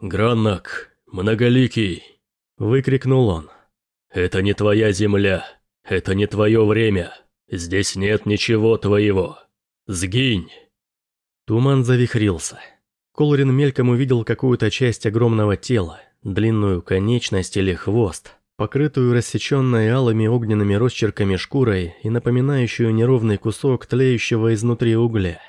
«Граннак, многоликий!» – выкрикнул он. «Это не твоя земля, это не твое время, здесь нет ничего твоего. Сгинь!» Туман завихрился. Колорин мельком увидел какую-то часть огромного тела, длинную конечность или хвост, покрытую рассеченной алыми огненными росчерками шкурой и напоминающую неровный кусок тлеющего изнутри угля.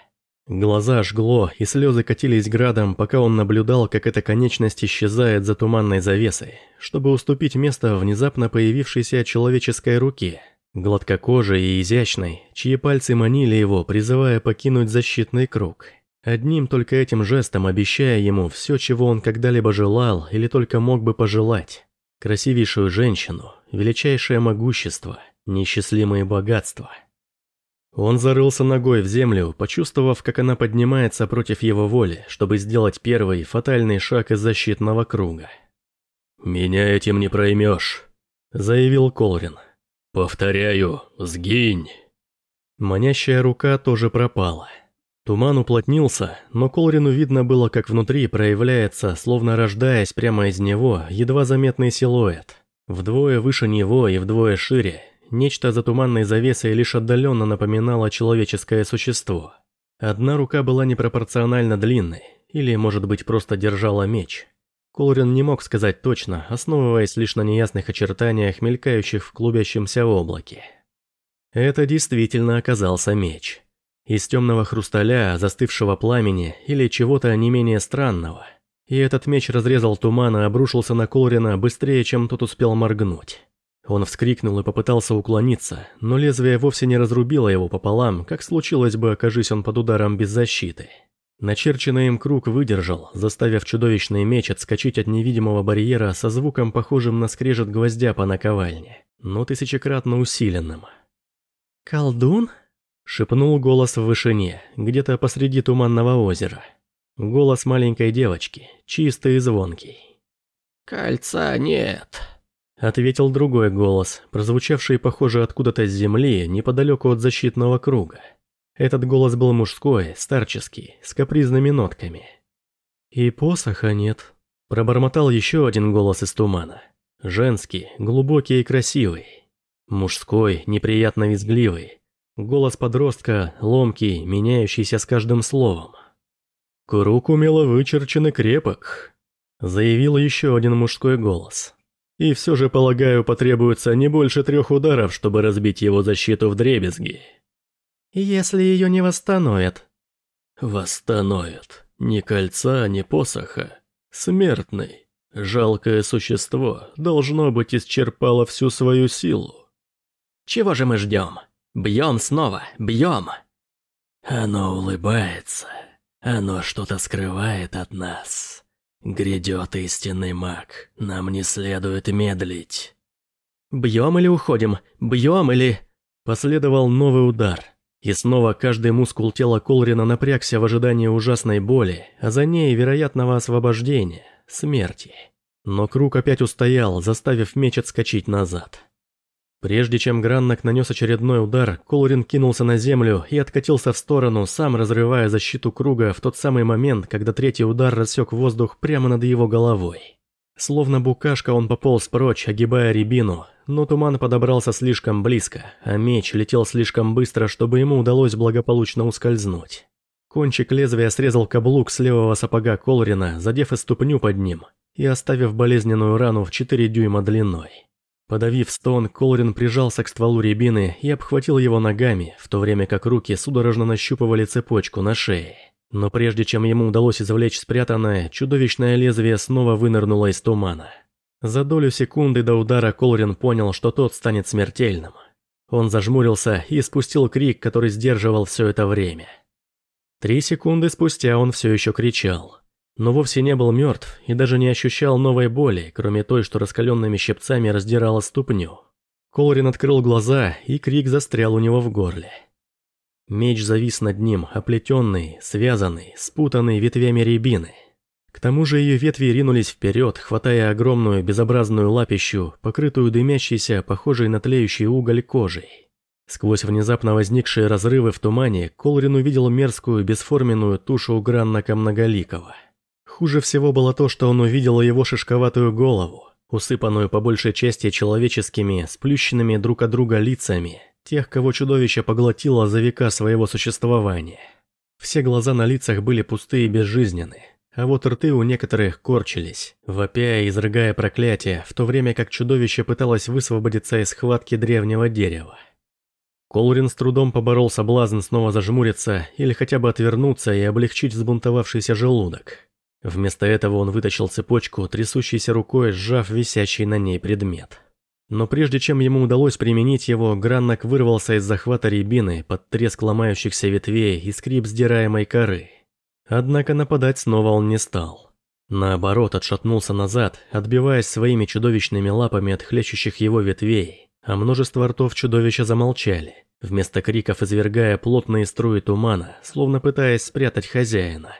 Глаза жгло, и слезы катились градом, пока он наблюдал, как эта конечность исчезает за туманной завесой, чтобы уступить место внезапно появившейся человеческой руке, гладкокожей и изящной, чьи пальцы манили его, призывая покинуть защитный круг. Одним только этим жестом обещая ему все, чего он когда-либо желал или только мог бы пожелать. Красивейшую женщину, величайшее могущество, неисчислимые богатства – он зарылся ногой в землю, почувствовав, как она поднимается против его воли, чтобы сделать первый фатальный шаг из защитного круга. «Меня этим не проймешь», — заявил Колрин. «Повторяю, сгинь». Манящая рука тоже пропала. Туман уплотнился, но Колрину видно было, как внутри проявляется, словно рождаясь прямо из него, едва заметный силуэт. Вдвое выше него и вдвое шире, Нечто за туманной завесой лишь отдаленно напоминало человеческое существо. Одна рука была непропорционально длинной, или, может быть, просто держала меч. Колрин не мог сказать точно, основываясь лишь на неясных очертаниях, мелькающих в клубящемся облаке. Это действительно оказался меч. Из темного хрусталя, застывшего пламени или чего-то не менее странного. И этот меч разрезал туман и обрушился на Колрина быстрее, чем тот успел моргнуть. Он вскрикнул и попытался уклониться, но лезвие вовсе не разрубило его пополам, как случилось бы, окажись он под ударом без защиты. Начерченный им круг выдержал, заставив чудовищный меч отскочить от невидимого барьера со звуком, похожим на скрежет гвоздя по наковальне, но тысячекратно усиленным. «Колдун?» — шепнул голос в вышине, где-то посреди туманного озера. Голос маленькой девочки, чистый и звонкий. «Кольца нет», Ответил другой голос, прозвучавший, похоже, откуда-то с земли, неподалеку от защитного круга. Этот голос был мужской, старческий, с капризными нотками. «И посоха нет», – пробормотал еще один голос из тумана. Женский, глубокий и красивый. Мужской, неприятно визгливый. Голос подростка, ломкий, меняющийся с каждым словом. Круг умело вычерчен и крепок», — заявил еще один мужской голос. «И все же, полагаю, потребуется не больше трех ударов, чтобы разбить его защиту в дребезги». «Если ее не восстановят». «Восстановят. Ни кольца, ни посоха. Смертный. Жалкое существо должно быть исчерпало всю свою силу». «Чего же мы ждем? Бьем снова, бьем!» «Оно улыбается. Оно что-то скрывает от нас. Грядет истинный маг. Нам не следует медлить». «Бьем или уходим? Бьем или...» Последовал новый удар. И снова каждый мускул тела Колрина напрягся в ожидании ужасной боли, а за ней вероятного освобождения, смерти. Но круг опять устоял, заставив меч отскочить назад. Прежде чем Граннак нанес очередной удар, Колрин кинулся на землю и откатился в сторону, сам разрывая защиту круга в тот самый момент, когда третий удар рассек воздух прямо над его головой. Словно букашка он пополз прочь, огибая рябину, но туман подобрался слишком близко, а меч летел слишком быстро, чтобы ему удалось благополучно ускользнуть. Кончик лезвия срезал каблук с левого сапога Колрина, задев и ступню под ним, и оставив болезненную рану в 4 дюйма длиной. Подавив стон, Колрин прижался к стволу рябины и обхватил его ногами, в то время как руки судорожно нащупывали цепочку на шее. Но прежде чем ему удалось извлечь спрятанное, чудовищное лезвие снова вынырнуло из тумана. За долю секунды до удара Колрин понял, что тот станет смертельным. Он зажмурился и спустил крик, который сдерживал все это время. Три секунды спустя он все еще кричал. Но вовсе не был мертв и даже не ощущал новой боли, кроме той, что раскаленными щипцами раздирала ступню. Колрин открыл глаза, и крик застрял у него в горле. Меч завис над ним, оплетенный, связанный, спутанный ветвями рябины. К тому же ее ветви ринулись вперед, хватая огромную безобразную лапищу, покрытую дымящейся, похожей на тлеющий уголь кожей. Сквозь внезапно возникшие разрывы в тумане Колрин увидел мерзкую, бесформенную тушу Граннака Многоликого. Хуже всего было то, что он увидел его шишковатую голову, усыпанную по большей части человеческими, сплющенными друг от друга лицами, тех, кого чудовище поглотило за века своего существования. Все глаза на лицах были пустые и безжизненны, а вот рты у некоторых корчились, вопя и изрыгая проклятие, в то время как чудовище пыталось высвободиться из схватки древнего дерева. Колрин с трудом поборол соблазн снова зажмуриться или хотя бы отвернуться и облегчить взбунтовавшийся желудок. Вместо этого он вытащил цепочку, трясущейся рукой, сжав висящий на ней предмет. Но прежде чем ему удалось применить его, Граннак вырвался из захвата рябины под треск ломающихся ветвей и скрип сдираемой коры. Однако нападать снова он не стал. Наоборот, отшатнулся назад, отбиваясь своими чудовищными лапами от хлещущих его ветвей, а множество ртов чудовища замолчали, вместо криков извергая плотные струи тумана, словно пытаясь спрятать хозяина.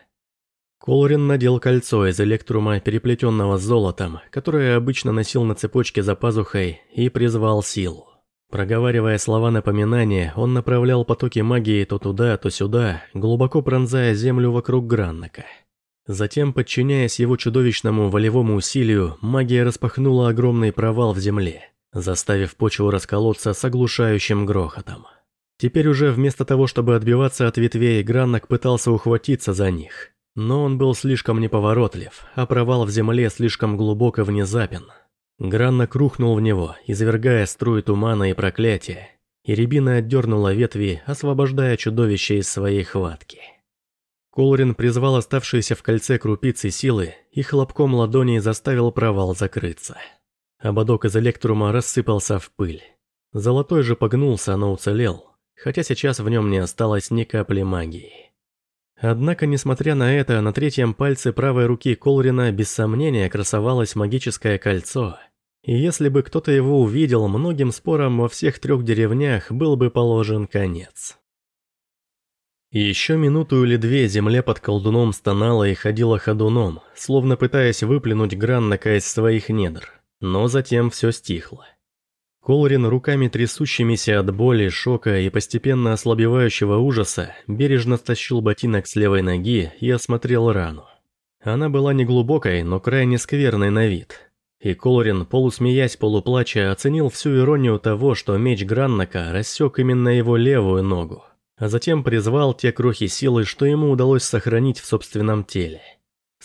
Колрин надел кольцо из электрума, переплетенного с золотом, которое обычно носил на цепочке за пазухой, и призвал силу. Проговаривая слова напоминания, он направлял потоки магии то туда, то сюда, глубоко пронзая землю вокруг Граннака. Затем, подчиняясь его чудовищному волевому усилию, магия распахнула огромный провал в земле, заставив почву расколоться с оглушающим грохотом. Теперь уже вместо того, чтобы отбиваться от ветвей, Граннак пытался ухватиться за них – но он был слишком неповоротлив, а провал в земле слишком глубок и внезапен. Граннак рухнул в него, извергая струи тумана и проклятия, и рябина отдернула ветви, освобождая чудовище из своей хватки. Колрин призвал оставшиеся в кольце крупицы силы и хлопком ладони заставил провал закрыться. Ободок из электрума рассыпался в пыль. Золотой же погнулся, но уцелел, хотя сейчас в нем не осталось ни капли магии. Однако, несмотря на это, на третьем пальце правой руки Колрина без сомнения красовалось магическое кольцо. И если бы кто-то его увидел, многим спорам во всех трех деревнях был бы положен конец. Еще минуту или две земля под колдуном стонала и ходила ходуном, словно пытаясь выплюнуть Граннака из своих недр. Но затем все стихло. Колрин руками трясущимися от боли, шока и постепенно ослабевающего ужаса бережно стащил ботинок с левой ноги и осмотрел рану. Она была неглубокой, но крайне скверной на вид. И Колрин, полусмеясь, полуплача, оценил всю иронию того, что меч Граннака рассек именно его левую ногу. а затем призвал те крохи силы, что ему удалось сохранить в собственном теле.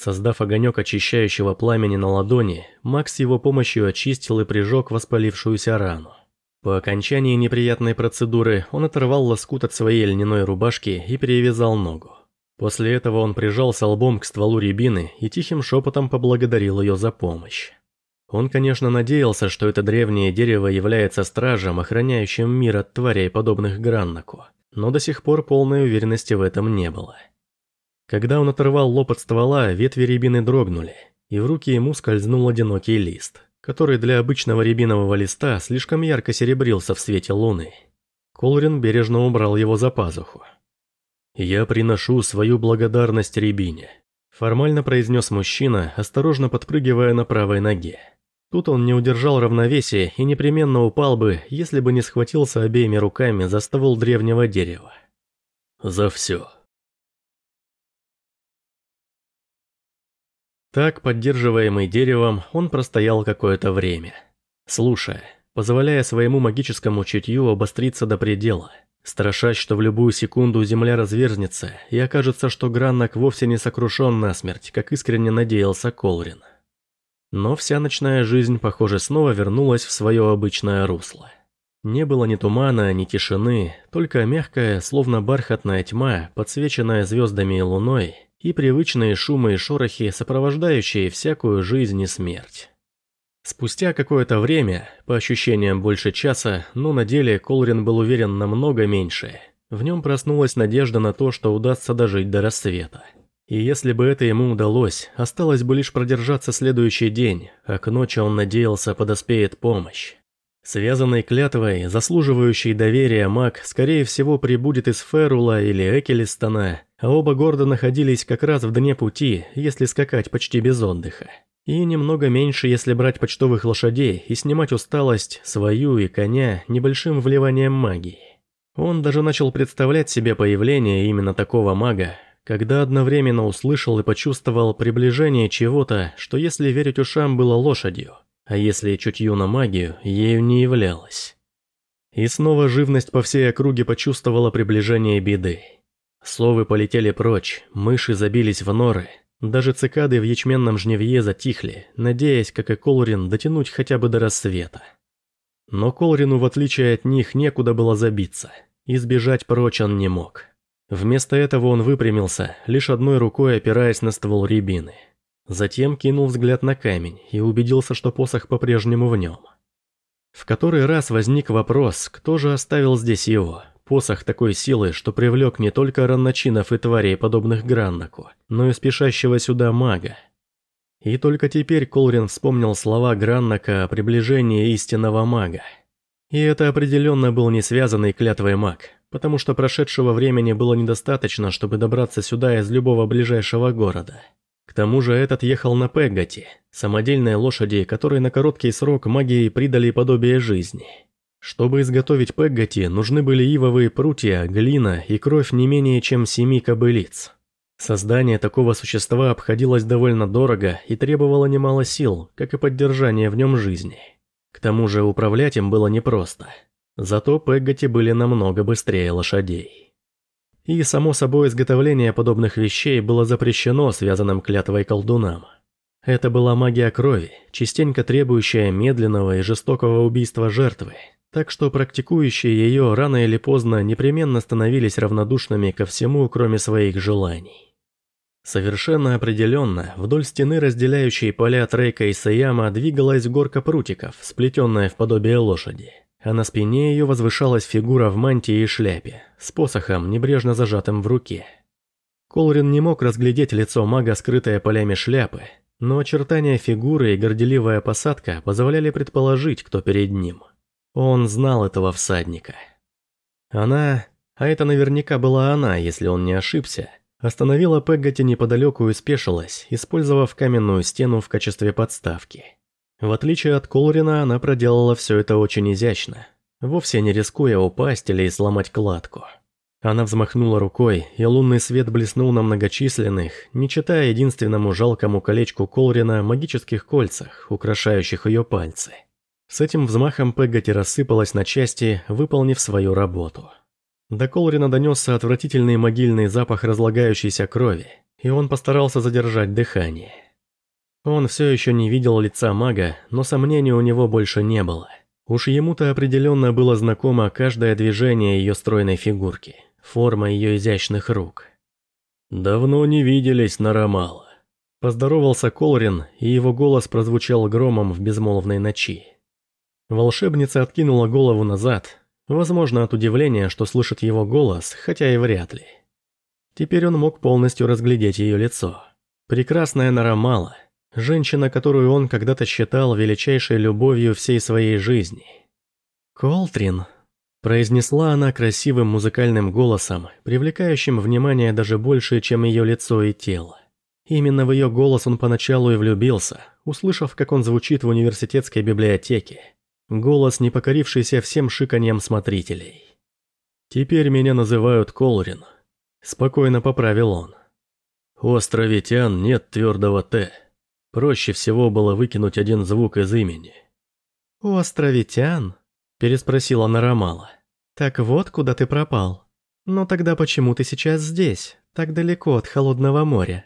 Создав огонек очищающего пламени на ладони, Макс его помощью очистил и прижег воспалившуюся рану. По окончании неприятной процедуры он оторвал лоскут от своей льняной рубашки и перевязал ногу. После этого он прижался лбом к стволу рябины и тихим шепотом поблагодарил ее за помощь. Он, конечно, надеялся, что это древнее дерево является стражем, охраняющим мир от тварей, подобных Граннаку, но до сих пор полной уверенности в этом не было. Когда он оторвал лоб от ствола, ветви рябины дрогнули, и в руки ему скользнул одинокий лист, который для обычного рябинового листа слишком ярко серебрился в свете луны. Колрин бережно убрал его за пазуху. «Я приношу свою благодарность Рябине», – формально произнес мужчина, осторожно подпрыгивая на правой ноге. Тут он не удержал равновесия и непременно упал бы, если бы не схватился обеими руками за ствол древнего дерева. «За все». Так, поддерживаемый деревом, он простоял какое-то время, слушая, позволяя своему магическому чутью обостриться до предела – Страшась, что в любую секунду земля разверзнется, и окажется, что Граннак вовсе не сокрушен насмерть, как искренне надеялся Колрин. Но вся ночная жизнь, похоже, снова вернулась в свое обычное русло. Не было ни тумана, ни тишины, только мягкая, словно бархатная тьма, подсвеченная звездами и луной, и привычные шумы и шорохи, сопровождающие всякую жизнь и смерть. Спустя какое-то время, по ощущениям больше часа, но на деле Колрин был уверен намного меньше. В нем проснулась надежда на то, что удастся дожить до рассвета. И если бы это ему удалось, осталось бы лишь продержаться следующий день, а к ночи он надеялся подоспеет помощь. Связанный клятвой, заслуживающий доверия маг, скорее всего, прибудет из Ферула или Экелистона, оба города находились как раз в дне пути, если скакать почти без отдыха. И немного меньше, если брать почтовых лошадей и снимать усталость, свою и коня, небольшим вливанием магии. Он даже начал представлять себе появление именно такого мага, когда одновременно услышал и почувствовал приближение чего-то, что если верить ушам было лошадью, а если чутью на магию, ею не являлось. И снова живность по всей округе почувствовала приближение беды. Совы полетели прочь, мыши забились в норы, даже цикады в ячменном жневье затихли, надеясь, как и Колрин, дотянуть хотя бы до рассвета. Но Колрину, в отличие от них, некуда было забиться. Избежать прочь он не мог. Вместо этого он выпрямился, лишь одной рукой опираясь на ствол рябины. Затем кинул взгляд на камень и убедился, что посох по-прежнему в нем. В который раз возник вопрос, кто же оставил здесь его, Посох такой силы, что привлек не только ранночинов и тварей, подобных Граннаку, но и спешащего сюда мага. И только теперь Колрин вспомнил слова Граннака о приближении истинного мага. И это определенно был не связанный клятвой маг, потому что прошедшего времени было недостаточно, чтобы добраться сюда из любого ближайшего города. К тому же этот ехал на Пеггати, самодельной лошади, которой на короткий срок магии придали подобие жизни. Чтобы изготовить пеггати, нужны были ивовые прутья, глина и кровь не менее чем семи кобылиц. Создание такого существа обходилось довольно дорого и требовало немало сил, как и поддержание в нем жизни. К тому же управлять им было непросто. Зато пеггати были намного быстрее лошадей. И, само собой, изготовление подобных вещей было запрещено связанным клятвой колдунам. Это была магия крови, частенько требующая медленного и жестокого убийства жертвы, так что практикующие ее рано или поздно непременно становились равнодушными ко всему, кроме своих желаний. Совершенно определенно, вдоль стены, разделяющей поля Трейка и Саяма, двигалась горка прутиков, сплетенная в подобие лошади, а на спине ее возвышалась фигура в мантии и шляпе, с посохом, небрежно зажатым в руке. Колрин не мог разглядеть лицо мага, скрытое полями шляпы, но очертания фигуры и горделивая посадка позволяли предположить, кто перед ним. Он знал этого всадника. Она, а это наверняка была она, если он не ошибся, остановила Пеггати неподалеку и спешилась, использовав каменную стену в качестве подставки. В отличие от Колрина, она проделала все это очень изящно, вовсе не рискуя упасть или сломать кладку. Она взмахнула рукой, и лунный свет блеснул на многочисленных, не читая единственному жалкому колечку Колрина магических кольцах, украшающих ее пальцы. С этим взмахом Пегати рассыпалась на части, выполнив свою работу. До Колрина донесся отвратительный могильный запах разлагающейся крови, и он постарался задержать дыхание. Он все еще не видел лица мага, но сомнений у него больше не было. Уж ему-то определенно было знакомо каждое движение ее стройной фигурки, форма ее изящных рук. «Давно не виделись, Нарамала», – поздоровался Колрин, и его голос прозвучал громом в безмолвной ночи. Волшебница откинула голову назад, возможно от удивления, что слышит его голос, хотя и вряд ли. Теперь он мог полностью разглядеть ее лицо. Прекрасная Нарамала – Женщина, которую он когда-то считал величайшей любовью всей своей жизни. «Колтрин», – произнесла она красивым музыкальным голосом, привлекающим внимание даже больше, чем ее лицо и тело. Именно в ее голос он поначалу и влюбился, услышав, как он звучит в университетской библиотеке. Голос, не покорившийся всем шиканьям смотрителей. «Теперь меня называют Колрин», – спокойно поправил он. «У островитян нет твердого «т». Проще всего было выкинуть один звук из имени. «У островитян?» – переспросила Нарамала. «Так вот, куда ты пропал. Но тогда почему ты сейчас здесь, так далеко от холодного моря?»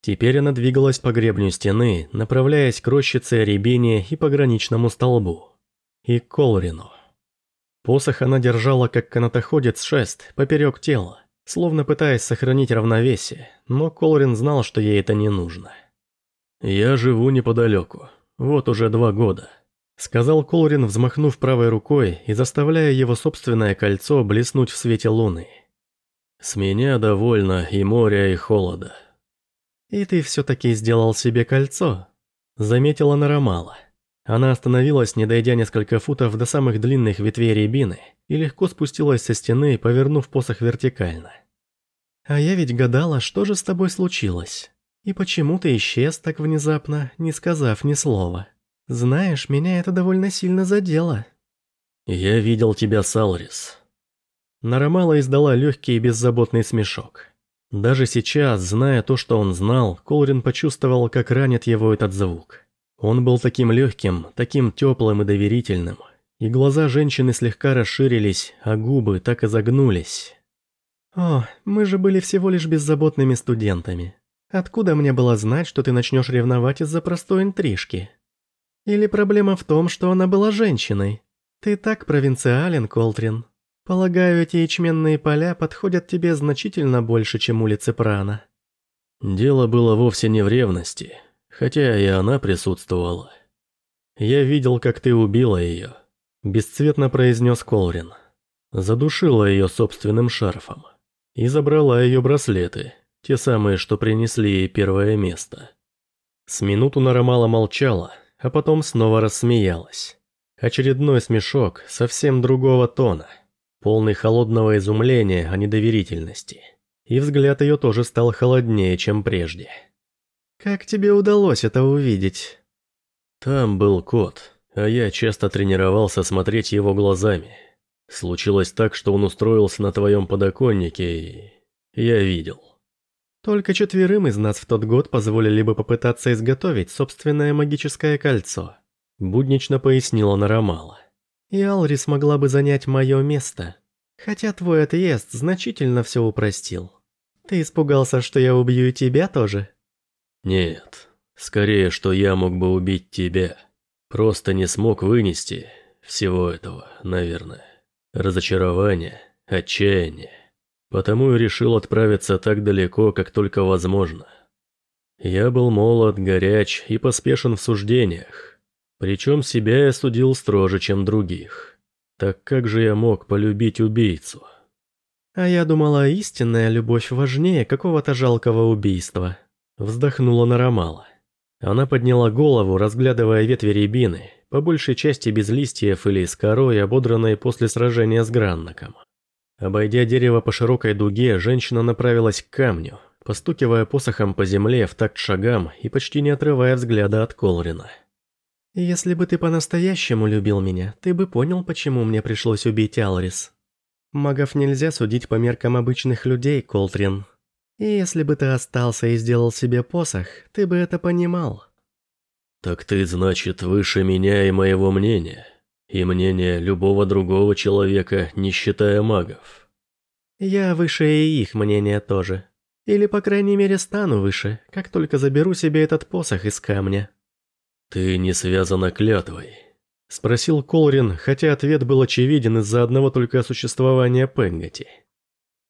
Теперь она двигалась по гребню стены, направляясь к рощице Рябине и пограничному столбу. И Колрину. Посох она держала как канатоходец шест поперек тела, словно пытаясь сохранить равновесие, но Колрин знал, что ей это не нужно. «Я живу неподалеку. Вот уже два года», — сказал Колрин, взмахнув правой рукой и заставляя его собственное кольцо блеснуть в свете луны. «С меня довольно и моря, и холода». «И ты все-таки сделал себе кольцо», — заметила Нарамала. Она остановилась, не дойдя несколько футов до самых длинных ветвей рябины, и легко спустилась со стены, повернув посох вертикально. «А я ведь гадала, что же с тобой случилось?» И почему ты исчез так внезапно, не сказав ни слова? Знаешь, меня это довольно сильно задело. Я видел тебя, Салрис. Нарамала издала легкий и беззаботный смешок. Даже сейчас, зная то, что он знал, Колрин почувствовал, как ранит его этот звук. Он был таким легким, таким теплым и доверительным. И глаза женщины слегка расширились, а губы так и загнулись. «О, мы же были всего лишь беззаботными студентами. Откуда мне было знать, что ты начнешь ревновать из-за простой интрижки? Или проблема в том, что она была женщиной? Ты так провинциален, Колтрин. Полагаю, эти ячменные поля подходят тебе значительно больше, чем улицы Прана. Дело было вовсе не в ревности, хотя и она присутствовала. Я видел, как ты убила ее, бесцветно произнес Колрин. Задушила ее собственным шарфом и забрала ее браслеты, те самые, что принесли ей первое место. С минуту Нарамала молчала, а потом снова рассмеялась. Очередной смешок совсем другого тона, полный холодного изумления, а не доверительности. И взгляд ее тоже стал холоднее, чем прежде. «Как тебе удалось это увидеть?» «Там был кот, а я часто тренировался смотреть его глазами. Случилось так, что он устроился на твоем подоконнике, и я видел». Только четверым из нас в тот год позволили бы попытаться изготовить собственное магическое кольцо. Буднично пояснила Нарамала. И Алри смогла бы занять мое место. Хотя твой отъезд значительно все упростил. Ты испугался, что я убью тебя тоже? Нет, скорее, что я мог бы убить тебя. Просто не смог вынести всего этого, наверное. Разочарование, отчаяние. Потому и решил отправиться так далеко, как только возможно. Я был молод, горяч и поспешен в суждениях. Причем себя я судил строже, чем других. Так как же я мог полюбить убийцу? А я думала, истинная любовь важнее какого-то жалкого убийства. Вздохнула Нарамала. Она подняла голову, разглядывая ветви рябины, по большей части без листьев или с корой, ободранной после сражения с Граннаком. Обойдя дерево по широкой дуге, женщина направилась к камню, постукивая посохом по земле в такт шагам и почти не отрывая взгляда от Колрина. «Если бы ты по-настоящему любил меня, ты бы понял, почему мне пришлось убить Алрис. Магов нельзя судить по меркам обычных людей, Колтрин. И если бы ты остался и сделал себе посох, ты бы это понимал». «Так ты, значит, выше меня и моего мнения?» и мнение любого другого человека, не считая магов. Я выше и их мнения тоже. Или, по крайней мере, стану выше, как только заберу себе этот посох из камня. «Ты не связана клятвой», — спросил Колрин, хотя ответ был очевиден из-за одного только существования Пенгати.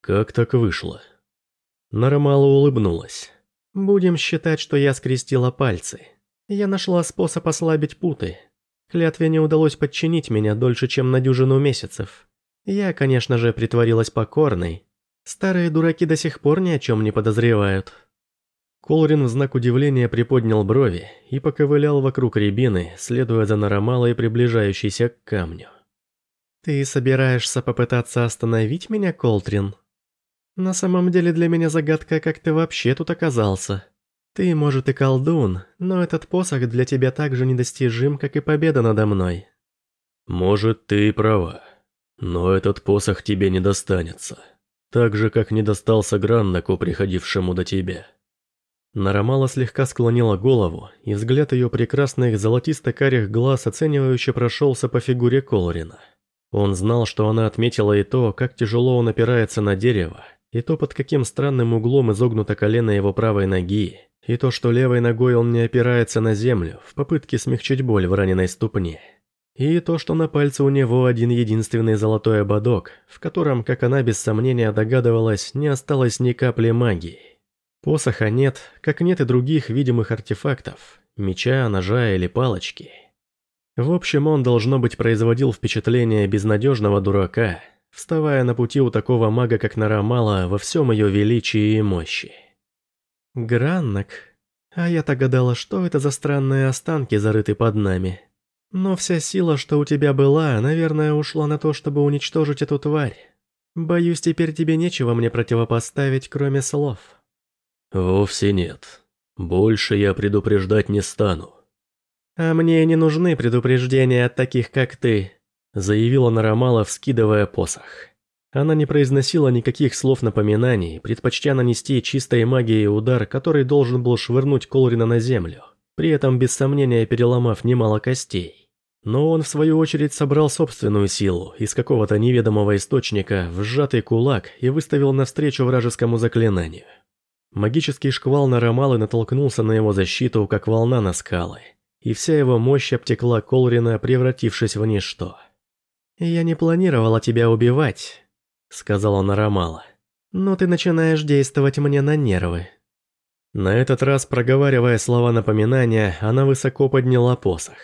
«Как так вышло?» Нарамала улыбнулась. «Будем считать, что я скрестила пальцы. Я нашла способ ослабить путы. Клятве не удалось подчинить меня дольше, чем на дюжину месяцев. Я, конечно же, притворилась покорной. Старые дураки до сих пор ни о чем не подозревают». Колрин в знак удивления приподнял брови и поковылял вокруг рябины, следуя за Нарамалой, приближающейся к камню. «Ты собираешься попытаться остановить меня, Колтрин?» «На самом деле для меня загадка, как ты вообще тут оказался. Ты, может, и колдун, но этот посох для тебя так же недостижим, как и победа надо мной». «Может, ты и права, но этот посох тебе не достанется, так же, как не достался Граннаку, приходившему до тебя». Нарамала слегка склонила голову, и взгляд ее прекрасных золотисто-карих глаз оценивающе прошелся по фигуре Колорина. Он знал, что она отметила и то, как тяжело он опирается на дерево, и то, под каким странным углом изогнуто колено его правой ноги, и то, что левой ногой он не опирается на землю в попытке смягчить боль в раненой ступне. И то, что на пальце у него один единственный золотой ободок, в котором, как она без сомнения догадывалась, не осталось ни капли магии. Посоха нет, как нет и других видимых артефактов, меча, ножа или палочки. В общем, он, должно быть, производил впечатление безнадежного дурака, вставая на пути у такого мага, как Нарамала, во всем ее величии и мощи. Граннак. А я-то гадала, что это за странные останки зарыты под нами. Но вся сила, что у тебя была, наверное, ушла на то, чтобы уничтожить эту тварь. Боюсь, теперь тебе нечего мне противопоставить, кроме слов. «Вовсе нет. Больше я предупреждать не стану». «А мне не нужны предупреждения от таких, как ты», заявила Нарамала, вскидывая посох. Она не произносила никаких слов напоминаний, предпочтя нанести чистой магией удар, который должен был швырнуть Колрина на землю, при этом без сомнения переломав немало костей. Но он, в свою очередь, собрал собственную силу из какого-то неведомого источника в сжатый кулак и выставил навстречу вражескому заклинанию. Магический шквал нарамал и натолкнулся на его защиту, как волна на скалы, и вся его мощь обтекла Колрина, превратившись в ничто. «Я не планировала тебя убивать», — сказала Нарамала, «но ты начинаешь действовать мне на нервы». На этот раз, проговаривая слова напоминания, она высоко подняла посох.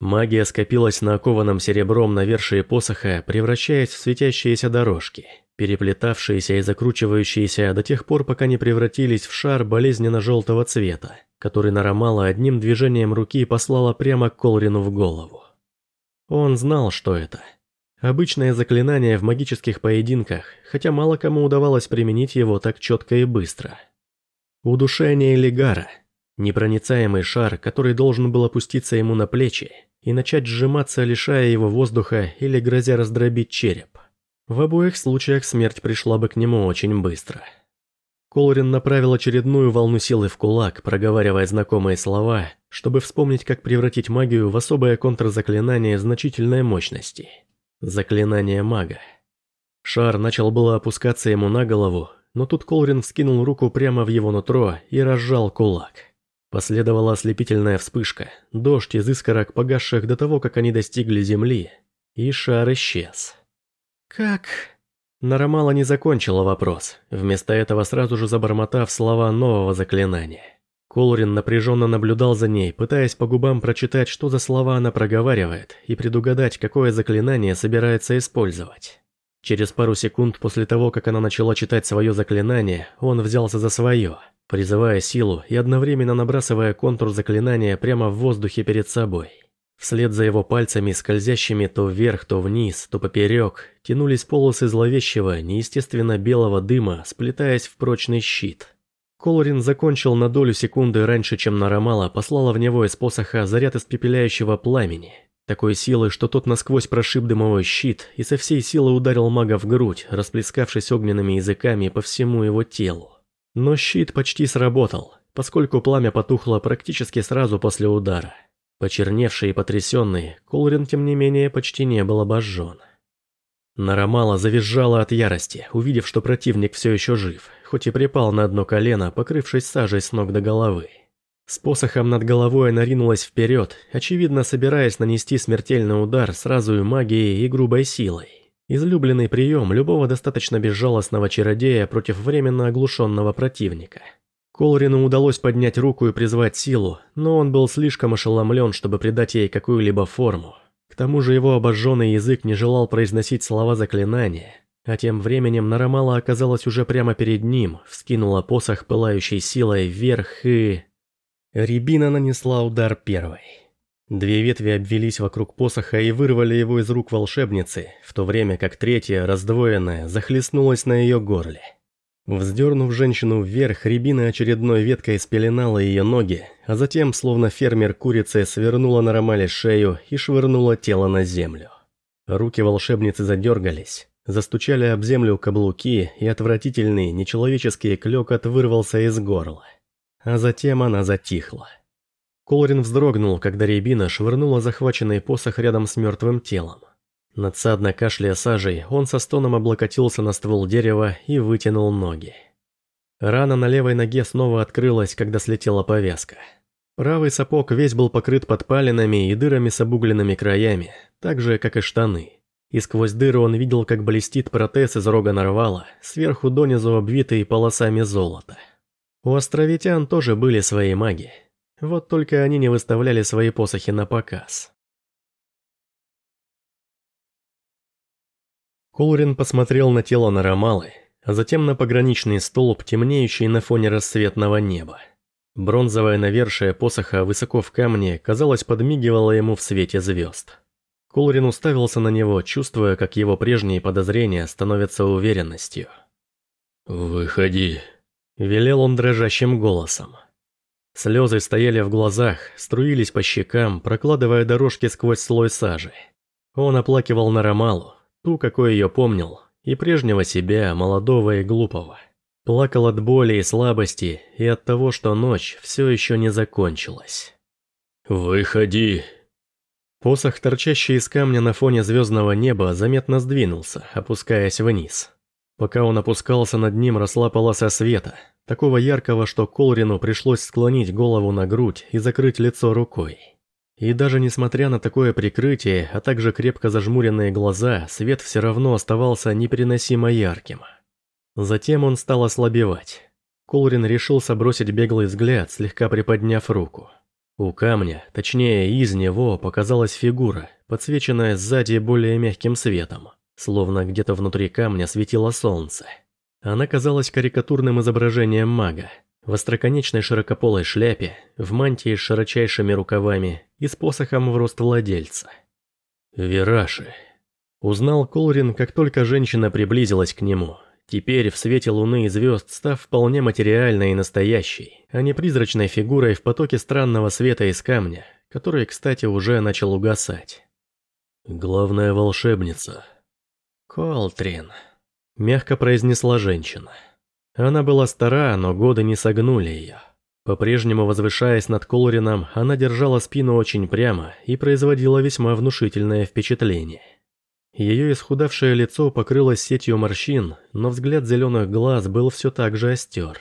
Магия скопилась на окованном серебром навершие посоха, превращаясь в светящиеся дорожки — переплетавшиеся и закручивающиеся до тех пор, пока не превратились в шар болезненно-желтого цвета, который Нарамала одним движением руки послала прямо Колрину в голову. Он знал, что это. Обычное заклинание в магических поединках, хотя мало кому удавалось применить его так четко и быстро. Удушение Легара. Непроницаемый шар, который должен был опуститься ему на плечи и начать сжиматься, лишая его воздуха или грозя раздробить череп. В обоих случаях смерть пришла бы к нему очень быстро. Колорин направил очередную волну силы в кулак, проговаривая знакомые слова, чтобы вспомнить, как превратить магию в особое контрзаклинание значительной мощности. Заклинание мага. Шар начал было опускаться ему на голову, но тут Колрин вскинул руку прямо в его нутро и разжал кулак. Последовала ослепительная вспышка, дождь из искорок, погасших до того, как они достигли земли, и шар исчез. «Как?» Нарамала не закончила вопрос, вместо этого сразу же забормотав слова нового заклинания. Колрин напряженно наблюдал за ней, пытаясь по губам прочитать, что за слова она проговаривает, и предугадать, какое заклинание собирается использовать. Через пару секунд после того, как она начала читать свое заклинание, он взялся за свое, призывая силу и одновременно набрасывая контур заклинания прямо в воздухе перед собой. Вслед за его пальцами, скользящими то вверх, то вниз, то поперек, тянулись полосы зловещего, неестественно белого дыма, сплетаясь в прочный щит. Колорин закончил на долю секунды раньше, чем Нарамала послала в него из посоха заряд испепеляющего пламени. Такой силы, что тот насквозь прошиб дымовой щит и со всей силы ударил мага в грудь, расплескавшись огненными языками по всему его телу. Но щит почти сработал, поскольку пламя потухло практически сразу после удара. Почерневший и потрясенный, Колрин, тем не менее, почти не был обожжен. Нарамала завизжала от ярости, увидев, что противник все еще жив, хоть и припал на одно колено, покрывшись сажей с ног до головы. С посохом над головой она ринулась вперед, очевидно собираясь нанести смертельный удар сразу и магией, и грубой силой. Излюбленный прием любого достаточно безжалостного чародея против временно оглушенного противника. Колрину удалось поднять руку и призвать силу, но он был слишком ошеломлен, чтобы придать ей какую-либо форму. К тому же его обожженный язык не желал произносить слова заклинания, а тем временем Нарамала оказалась уже прямо перед ним, вскинула посох пылающей силой вверх и... Рябина нанесла удар первой. Две ветви обвелись вокруг посоха и вырвали его из рук волшебницы, в то время как третья, раздвоенная, захлестнулась на ее горле. Вздернув женщину вверх, рябина очередной веткой спеленала ее ноги, а затем, словно фермер курицы, свернула на Ромале шею и швырнула тело на землю. Руки волшебницы задергались, застучали об землю каблуки, и отвратительный, нечеловеческий клёкот вырвался из горла. А затем она затихла. Колрин вздрогнул, когда рябина швырнула захваченный посох рядом с мертвым телом. Надсадно кашляя сажей, он со стоном облокотился на ствол дерева и вытянул ноги. Рана на левой ноге снова открылась, когда слетела повязка. Правый сапог весь был покрыт подпалинами и дырами с обугленными краями, так же, как и штаны. И сквозь дыры он видел, как блестит протез из рога нарвала, сверху донизу обвитый полосами золота. У островитян тоже были свои маги. Вот только они не выставляли свои посохи на показ. Колрин посмотрел на тело Нарамалы, а затем на пограничный столб, темнеющий на фоне рассветного неба. Бронзовое навершие посоха высоко в камне, казалось, подмигивало ему в свете звезд. Колрин уставился на него, чувствуя, как его прежние подозрения становятся уверенностью. «Выходи», – велел он дрожащим голосом. Слезы стояли в глазах, струились по щекам, прокладывая дорожки сквозь слой сажи. Он оплакивал Нарамалу, Ту, какой ее помнил, и прежнего себя, молодого и глупого. Плакал от боли и слабости, и от того, что ночь все еще не закончилась. «Выходи!» Посох, торчащий из камня на фоне звездного неба, заметно сдвинулся, опускаясь вниз. Пока он опускался, над ним росла полоса света, такого яркого, что Колрину пришлось склонить голову на грудь и закрыть лицо рукой. И даже несмотря на такое прикрытие, а также крепко зажмуренные глаза, свет все равно оставался непереносимо ярким. Затем он стал ослабевать. Колрин решился бросить беглый взгляд, слегка приподняв руку. У камня, точнее из него, показалась фигура, подсвеченная сзади более мягким светом, словно где-то внутри камня светило солнце. Она казалась карикатурным изображением мага, в остроконечной широкополой шляпе, в мантии с широчайшими рукавами и с посохом в рост владельца. Вираши. Узнал Колрин, как только женщина приблизилась к нему. Теперь, в свете луны и звезд, став вполне материальной и настоящей, а не призрачной фигурой в потоке странного света из камня, который, кстати, уже начал угасать. «Главная волшебница». «Колтрин», — мягко произнесла женщина. Она была стара, но годы не согнули ее. По-прежнему возвышаясь над Колорином, она держала спину очень прямо и производила весьма внушительное впечатление. Ее исхудавшее лицо покрылось сетью морщин, но взгляд зеленых глаз был все так же остер.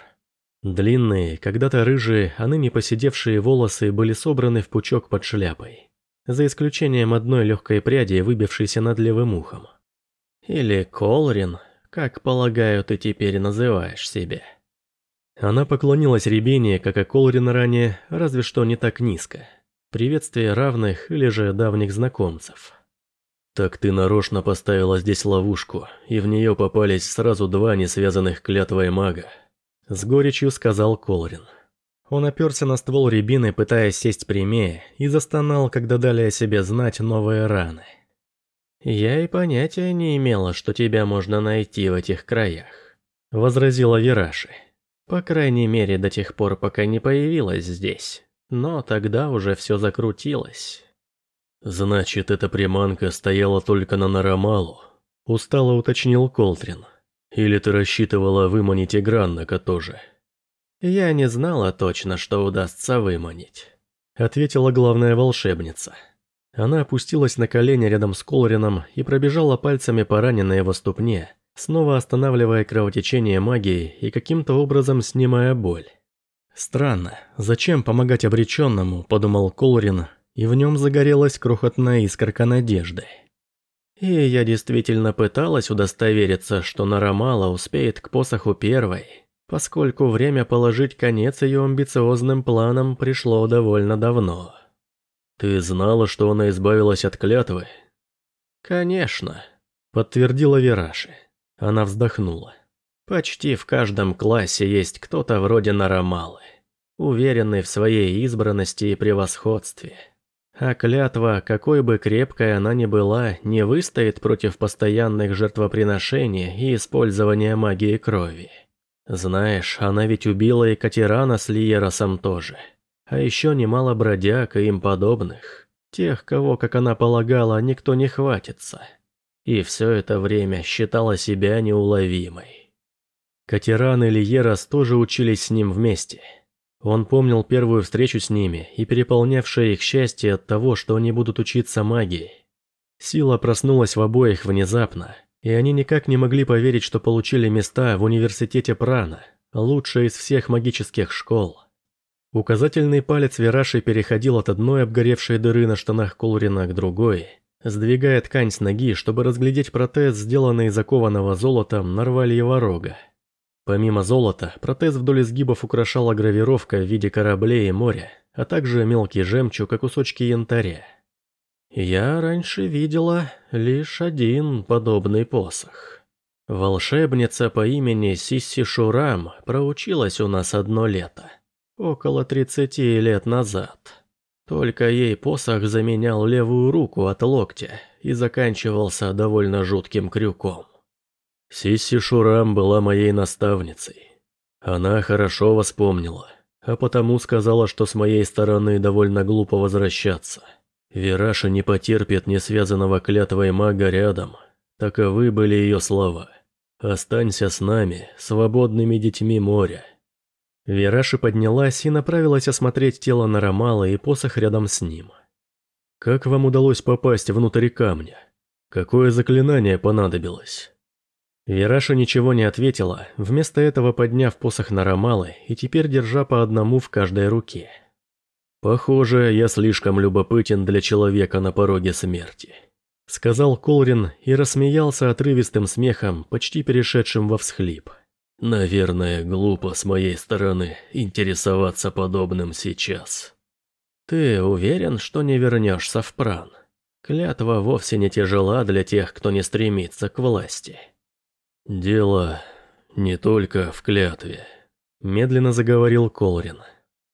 Длинные, когда-то рыжие, а ныне поседевшие волосы были собраны в пучок под шляпой. За исключением одной легкой пряди, выбившейся над левым ухом. Или Колрин, как, полагаю, ты теперь называешь себя?» Она поклонилась Рябине, как и Колрин ранее, разве что не так низко. Приветствие равных или же давних знакомцев. «Так ты нарочно поставила здесь ловушку, и в нее попались сразу два несвязанных клятвой мага», — с горечью сказал Колрин. Он оперся на ствол рябины, пытаясь сесть прямее, и застонал, когда дали о себе знать новые раны. «Я и понятия не имела, что тебя можно найти в этих краях», — возразила Вераши. «По крайней мере, до тех пор, пока не появилась здесь. Но тогда уже все закрутилось». «Значит, эта приманка стояла только на Нарамалу?» — устало уточнил Колтрин. «Или ты рассчитывала выманить Играннака тоже?» «Я не знала точно, что удастся выманить», — ответила главная волшебница. Она опустилась на колени рядом с Колорином и пробежала пальцами по раненной его ступне, снова останавливая кровотечение магии и каким-то образом снимая боль. «Странно, зачем помогать обреченному?» – подумал Колорин, и в нем загорелась крохотная искорка надежды. И я действительно пыталась удостовериться, что Нарамала успеет к посоху первой, поскольку время положить конец ее амбициозным планам пришло довольно давно. «Ты знала, что она избавилась от клятвы?» «Конечно», — подтвердила Вераши. Она вздохнула. «Почти в каждом классе есть кто-то вроде Нарамалы, уверенный в своей избранности и превосходстве». А клятва, какой бы крепкой она ни была, не выстоит против постоянных жертвоприношений и использования магии крови. Знаешь, она ведь убила и Катерана с Лиеросом тоже. А еще немало бродяг и им подобных. Тех, кого, как она полагала, никто не хватится. И все это время считала себя неуловимой. Катеран и Лиерос тоже учились с ним вместе – он помнил первую встречу с ними и переполнявшее их счастье от того, что они будут учиться магии. Сила проснулась в обоих внезапно, и они никак не могли поверить, что получили места в университете Прана, лучшей из всех магических школ. Указательный палец Вераши переходил от одной обгоревшей дыры на штанах Колрина к другой, сдвигая ткань с ноги, чтобы разглядеть протез, сделанный из закованного золотом нарвальего рога. Помимо золота, протез вдоль изгибов украшала гравировка в виде кораблей и моря, а также мелкий жемчуг и кусочки янтаря. Я раньше видела лишь один подобный посох. Волшебница по имени Сисси Шурам проучилась у нас одно лето, около 30 лет назад. Только ей посох заменял левую руку от локтя и заканчивался довольно жутким крюком. Сисси Шурам была моей наставницей. Она хорошо воспомнила, а потому сказала, что с моей стороны довольно глупо возвращаться. Вераша не потерпит несвязанного клятвой мага рядом. Таковы были ее слова. «Останься с нами, свободными детьми моря». Вераша поднялась и направилась осмотреть тело Нарамала и посох рядом с ним. «Как вам удалось попасть внутрь камня? Какое заклинание понадобилось?» Вераша ничего не ответила, вместо этого подняв посох на Ромалы и теперь держа по одному в каждой руке. «Похоже, я слишком любопытен для человека на пороге смерти», — сказал Колрин и рассмеялся отрывистым смехом, почти перешедшим во всхлип. «Наверное, глупо с моей стороны интересоваться подобным сейчас». «Ты уверен, что не вернешься в пран? Клятва вовсе не тяжела для тех, кто не стремится к власти». «Дело не только в клятве», – медленно заговорил Колрин.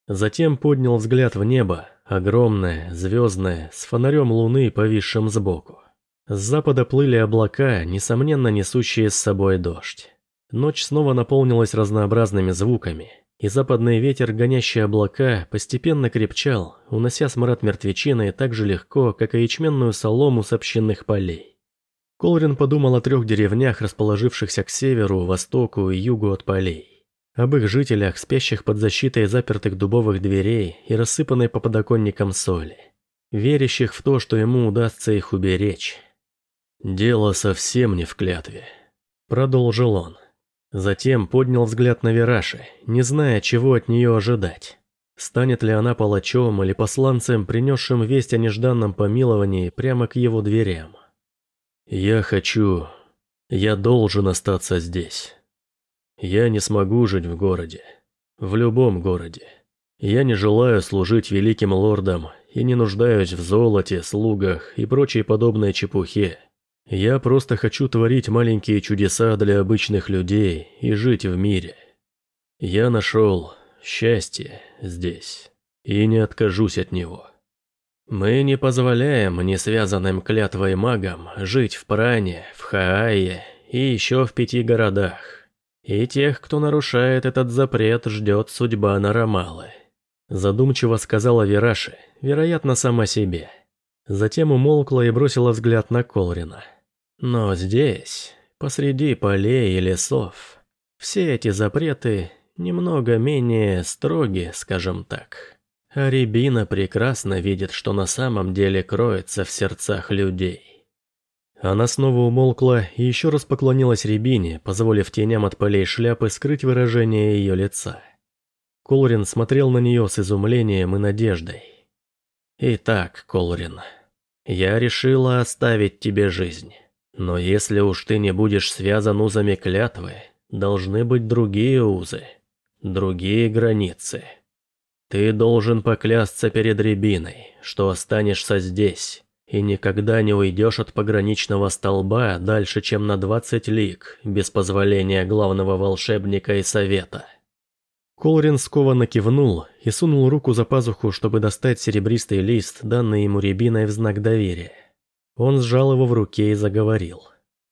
Затем поднял взгляд в небо, огромное, звездное, с фонарем луны, повисшим сбоку. С запада плыли облака, несомненно несущие с собой дождь. Ночь снова наполнилась разнообразными звуками, и западный ветер, гонящий облака, постепенно крепчал, унося смрад мертвечины так же легко, как и ячменную солому с общинных полей. Колрин подумал о трех деревнях, расположившихся к северу, востоку и югу от полей. Об их жителях, спящих под защитой запертых дубовых дверей и рассыпанной по подоконникам соли. Верящих в то, что ему удастся их уберечь. «Дело совсем не в клятве», — продолжил он. Затем поднял взгляд на Вераши, не зная, чего от нее ожидать. Станет ли она палачом или посланцем, принесшим весть о нежданном помиловании прямо к его дверям? Я хочу... Я должен остаться здесь. Я не смогу жить в городе. В любом городе. Я не желаю служить великим лордам и не нуждаюсь в золоте, слугах и прочей подобной чепухе. Я просто хочу творить маленькие чудеса для обычных людей и жить в мире. Я нашел счастье здесь и не откажусь от него. Мы не позволяем несвязанным клятвой магам жить в Пране, в Хаае и еще в пяти городах. И тех, кто нарушает этот запрет, ждет судьба Нарамалы. Задумчиво сказала Вераши, вероятно, сама себе. Затем умолкла и бросила взгляд на Колрина. Но здесь, посреди полей и лесов, все эти запреты немного менее строги, скажем так. А прекрасно видит, что на самом деле кроется в сердцах людей. Она снова умолкла и еще раз поклонилась Рябине, позволив теням от полей шляпы скрыть выражение ее лица. Колорин смотрел на нее с изумлением и надеждой. «Итак, Колорин, я решила оставить тебе жизнь. Но если уж ты не будешь связан узами клятвы, должны быть другие узы, другие границы. Ты должен поклясться перед Рябиной, что останешься здесь, и никогда не уйдешь от пограничного столба дальше, чем на 20 лиг, без позволения главного волшебника и совета. Колрин скованно кивнул и сунул руку за пазуху, чтобы достать серебристый лист, данный ему рябиной в знак доверия. Он сжал его в руке и заговорил.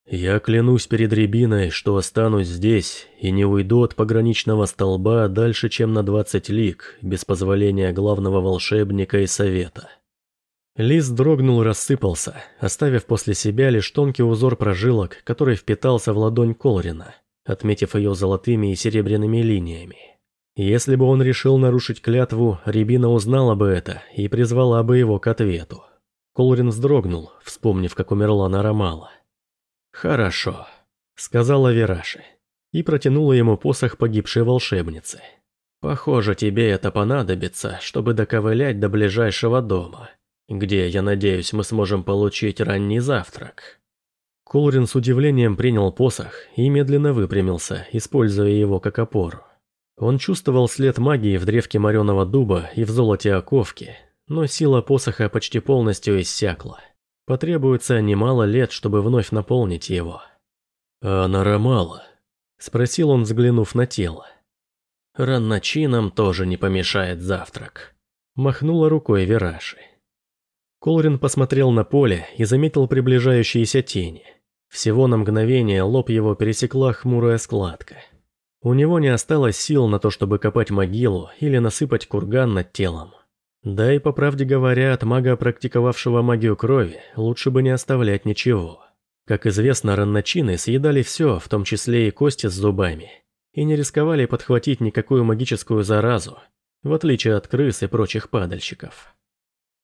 «Я клянусь перед Рябиной, что останусь здесь и не уйду от пограничного столба дальше, чем на 20 лиг, без позволения главного волшебника и совета. Лист дрогнул и рассыпался, оставив после себя лишь тонкий узор прожилок, который впитался в ладонь Колрина, отметив ее золотыми и серебряными линиями. Если бы он решил нарушить клятву, Рябина узнала бы это и призвала бы его к ответу. Колрин вздрогнул, вспомнив, как умерла Нарамала. «Хорошо», — сказала Вераши, и протянула ему посох погибшей волшебницы. «Похоже, тебе это понадобится, чтобы доковылять до ближайшего дома, где, я надеюсь, мы сможем получить ранний завтрак». Колрин с удивлением принял посох и медленно выпрямился, используя его как опору. Он чувствовал след магии в древке мореного дуба и в золоте оковки, но сила посоха почти полностью иссякла. Потребуется немало лет, чтобы вновь наполнить его. «А Нарамала?» – спросил он, взглянув на тело. «Ранначинам тоже не помешает завтрак», – махнула рукой Вераши. Колрин посмотрел на поле и заметил приближающиеся тени. Всего на мгновение лоб его пересекла хмурая складка. У него не осталось сил на то, чтобы копать могилу или насыпать курган над телом. Да и по правде говоря, от мага, практиковавшего магию крови, лучше бы не оставлять ничего. Как известно, ранночины съедали все, в том числе и кости с зубами, и не рисковали подхватить никакую магическую заразу, в отличие от крыс и прочих падальщиков.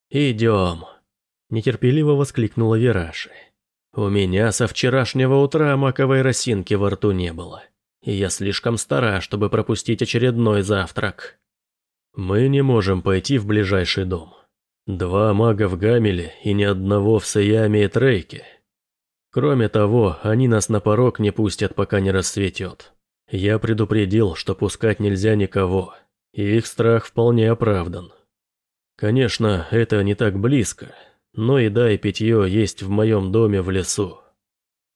«Идем!» – нетерпеливо воскликнула Вераши. «У меня со вчерашнего утра маковой росинки во рту не было, и я слишком стара, чтобы пропустить очередной завтрак». «Мы не можем пойти в ближайший дом. Два мага в Гамеле и ни одного в Саяме и Трейке. Кроме того, они нас на порог не пустят, пока не рассветет. Я предупредил, что пускать нельзя никого, и их страх вполне оправдан». Конечно, это не так близко, но еда и питье есть в моем доме в лесу.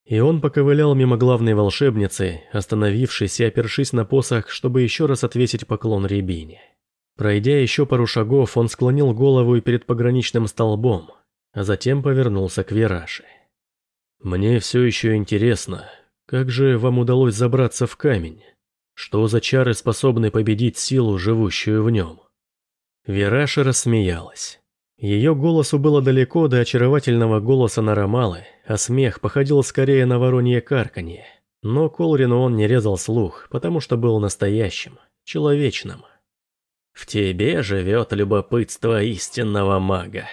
И он поковылял мимо главной волшебницы, остановившись и опершись на посох, чтобы еще раз отвесить поклон Рябине. Пройдя еще пару шагов, он склонил голову и перед пограничным столбом, а затем повернулся к Вераше. «Мне все еще интересно, как же вам удалось забраться в камень? Что за чары способны победить силу, живущую в нем?» Вераша рассмеялась. Ее голосу было далеко до очаровательного голоса Нарамалы, а смех походил скорее на воронье карканье. Но Колрину он не резал слух, потому что был настоящим, человечным. «В тебе живет любопытство истинного мага.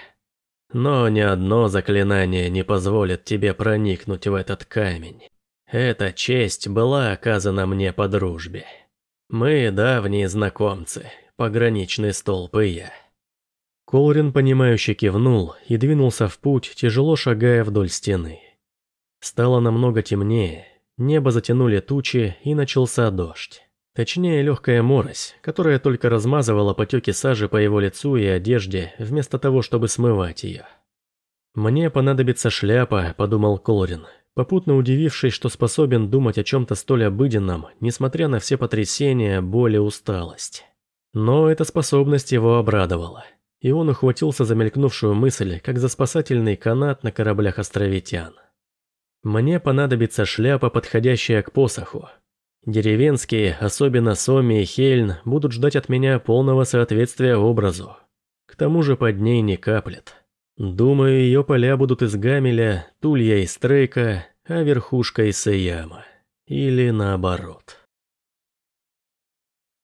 Но ни одно заклинание не позволит тебе проникнуть в этот камень. Эта честь была оказана мне по дружбе. Мы давние знакомцы, пограничный столб и я. Колрин, понимающе кивнул и двинулся в путь, тяжело шагая вдоль стены. Стало намного темнее, небо затянули тучи и начался дождь. Точнее, легкая морось, которая только размазывала потеки сажи по его лицу и одежде, вместо того, чтобы смывать ее. «Мне понадобится шляпа», — подумал Колрин, попутно удивившись, что способен думать о чем-то столь обыденном, несмотря на все потрясения, боль и усталость. Но эта способность его обрадовала, и он ухватился за мелькнувшую мысль, как за спасательный канат на кораблях островитян. Мне понадобится шляпа, подходящая к посоху. Деревенские, особенно Соми и Хельн, будут ждать от меня полного соответствия образу. К тому же под ней не каплет. Думаю, ее поля будут из Гамеля, Тулья из Трейка, а верхушка из Саяма. Или наоборот.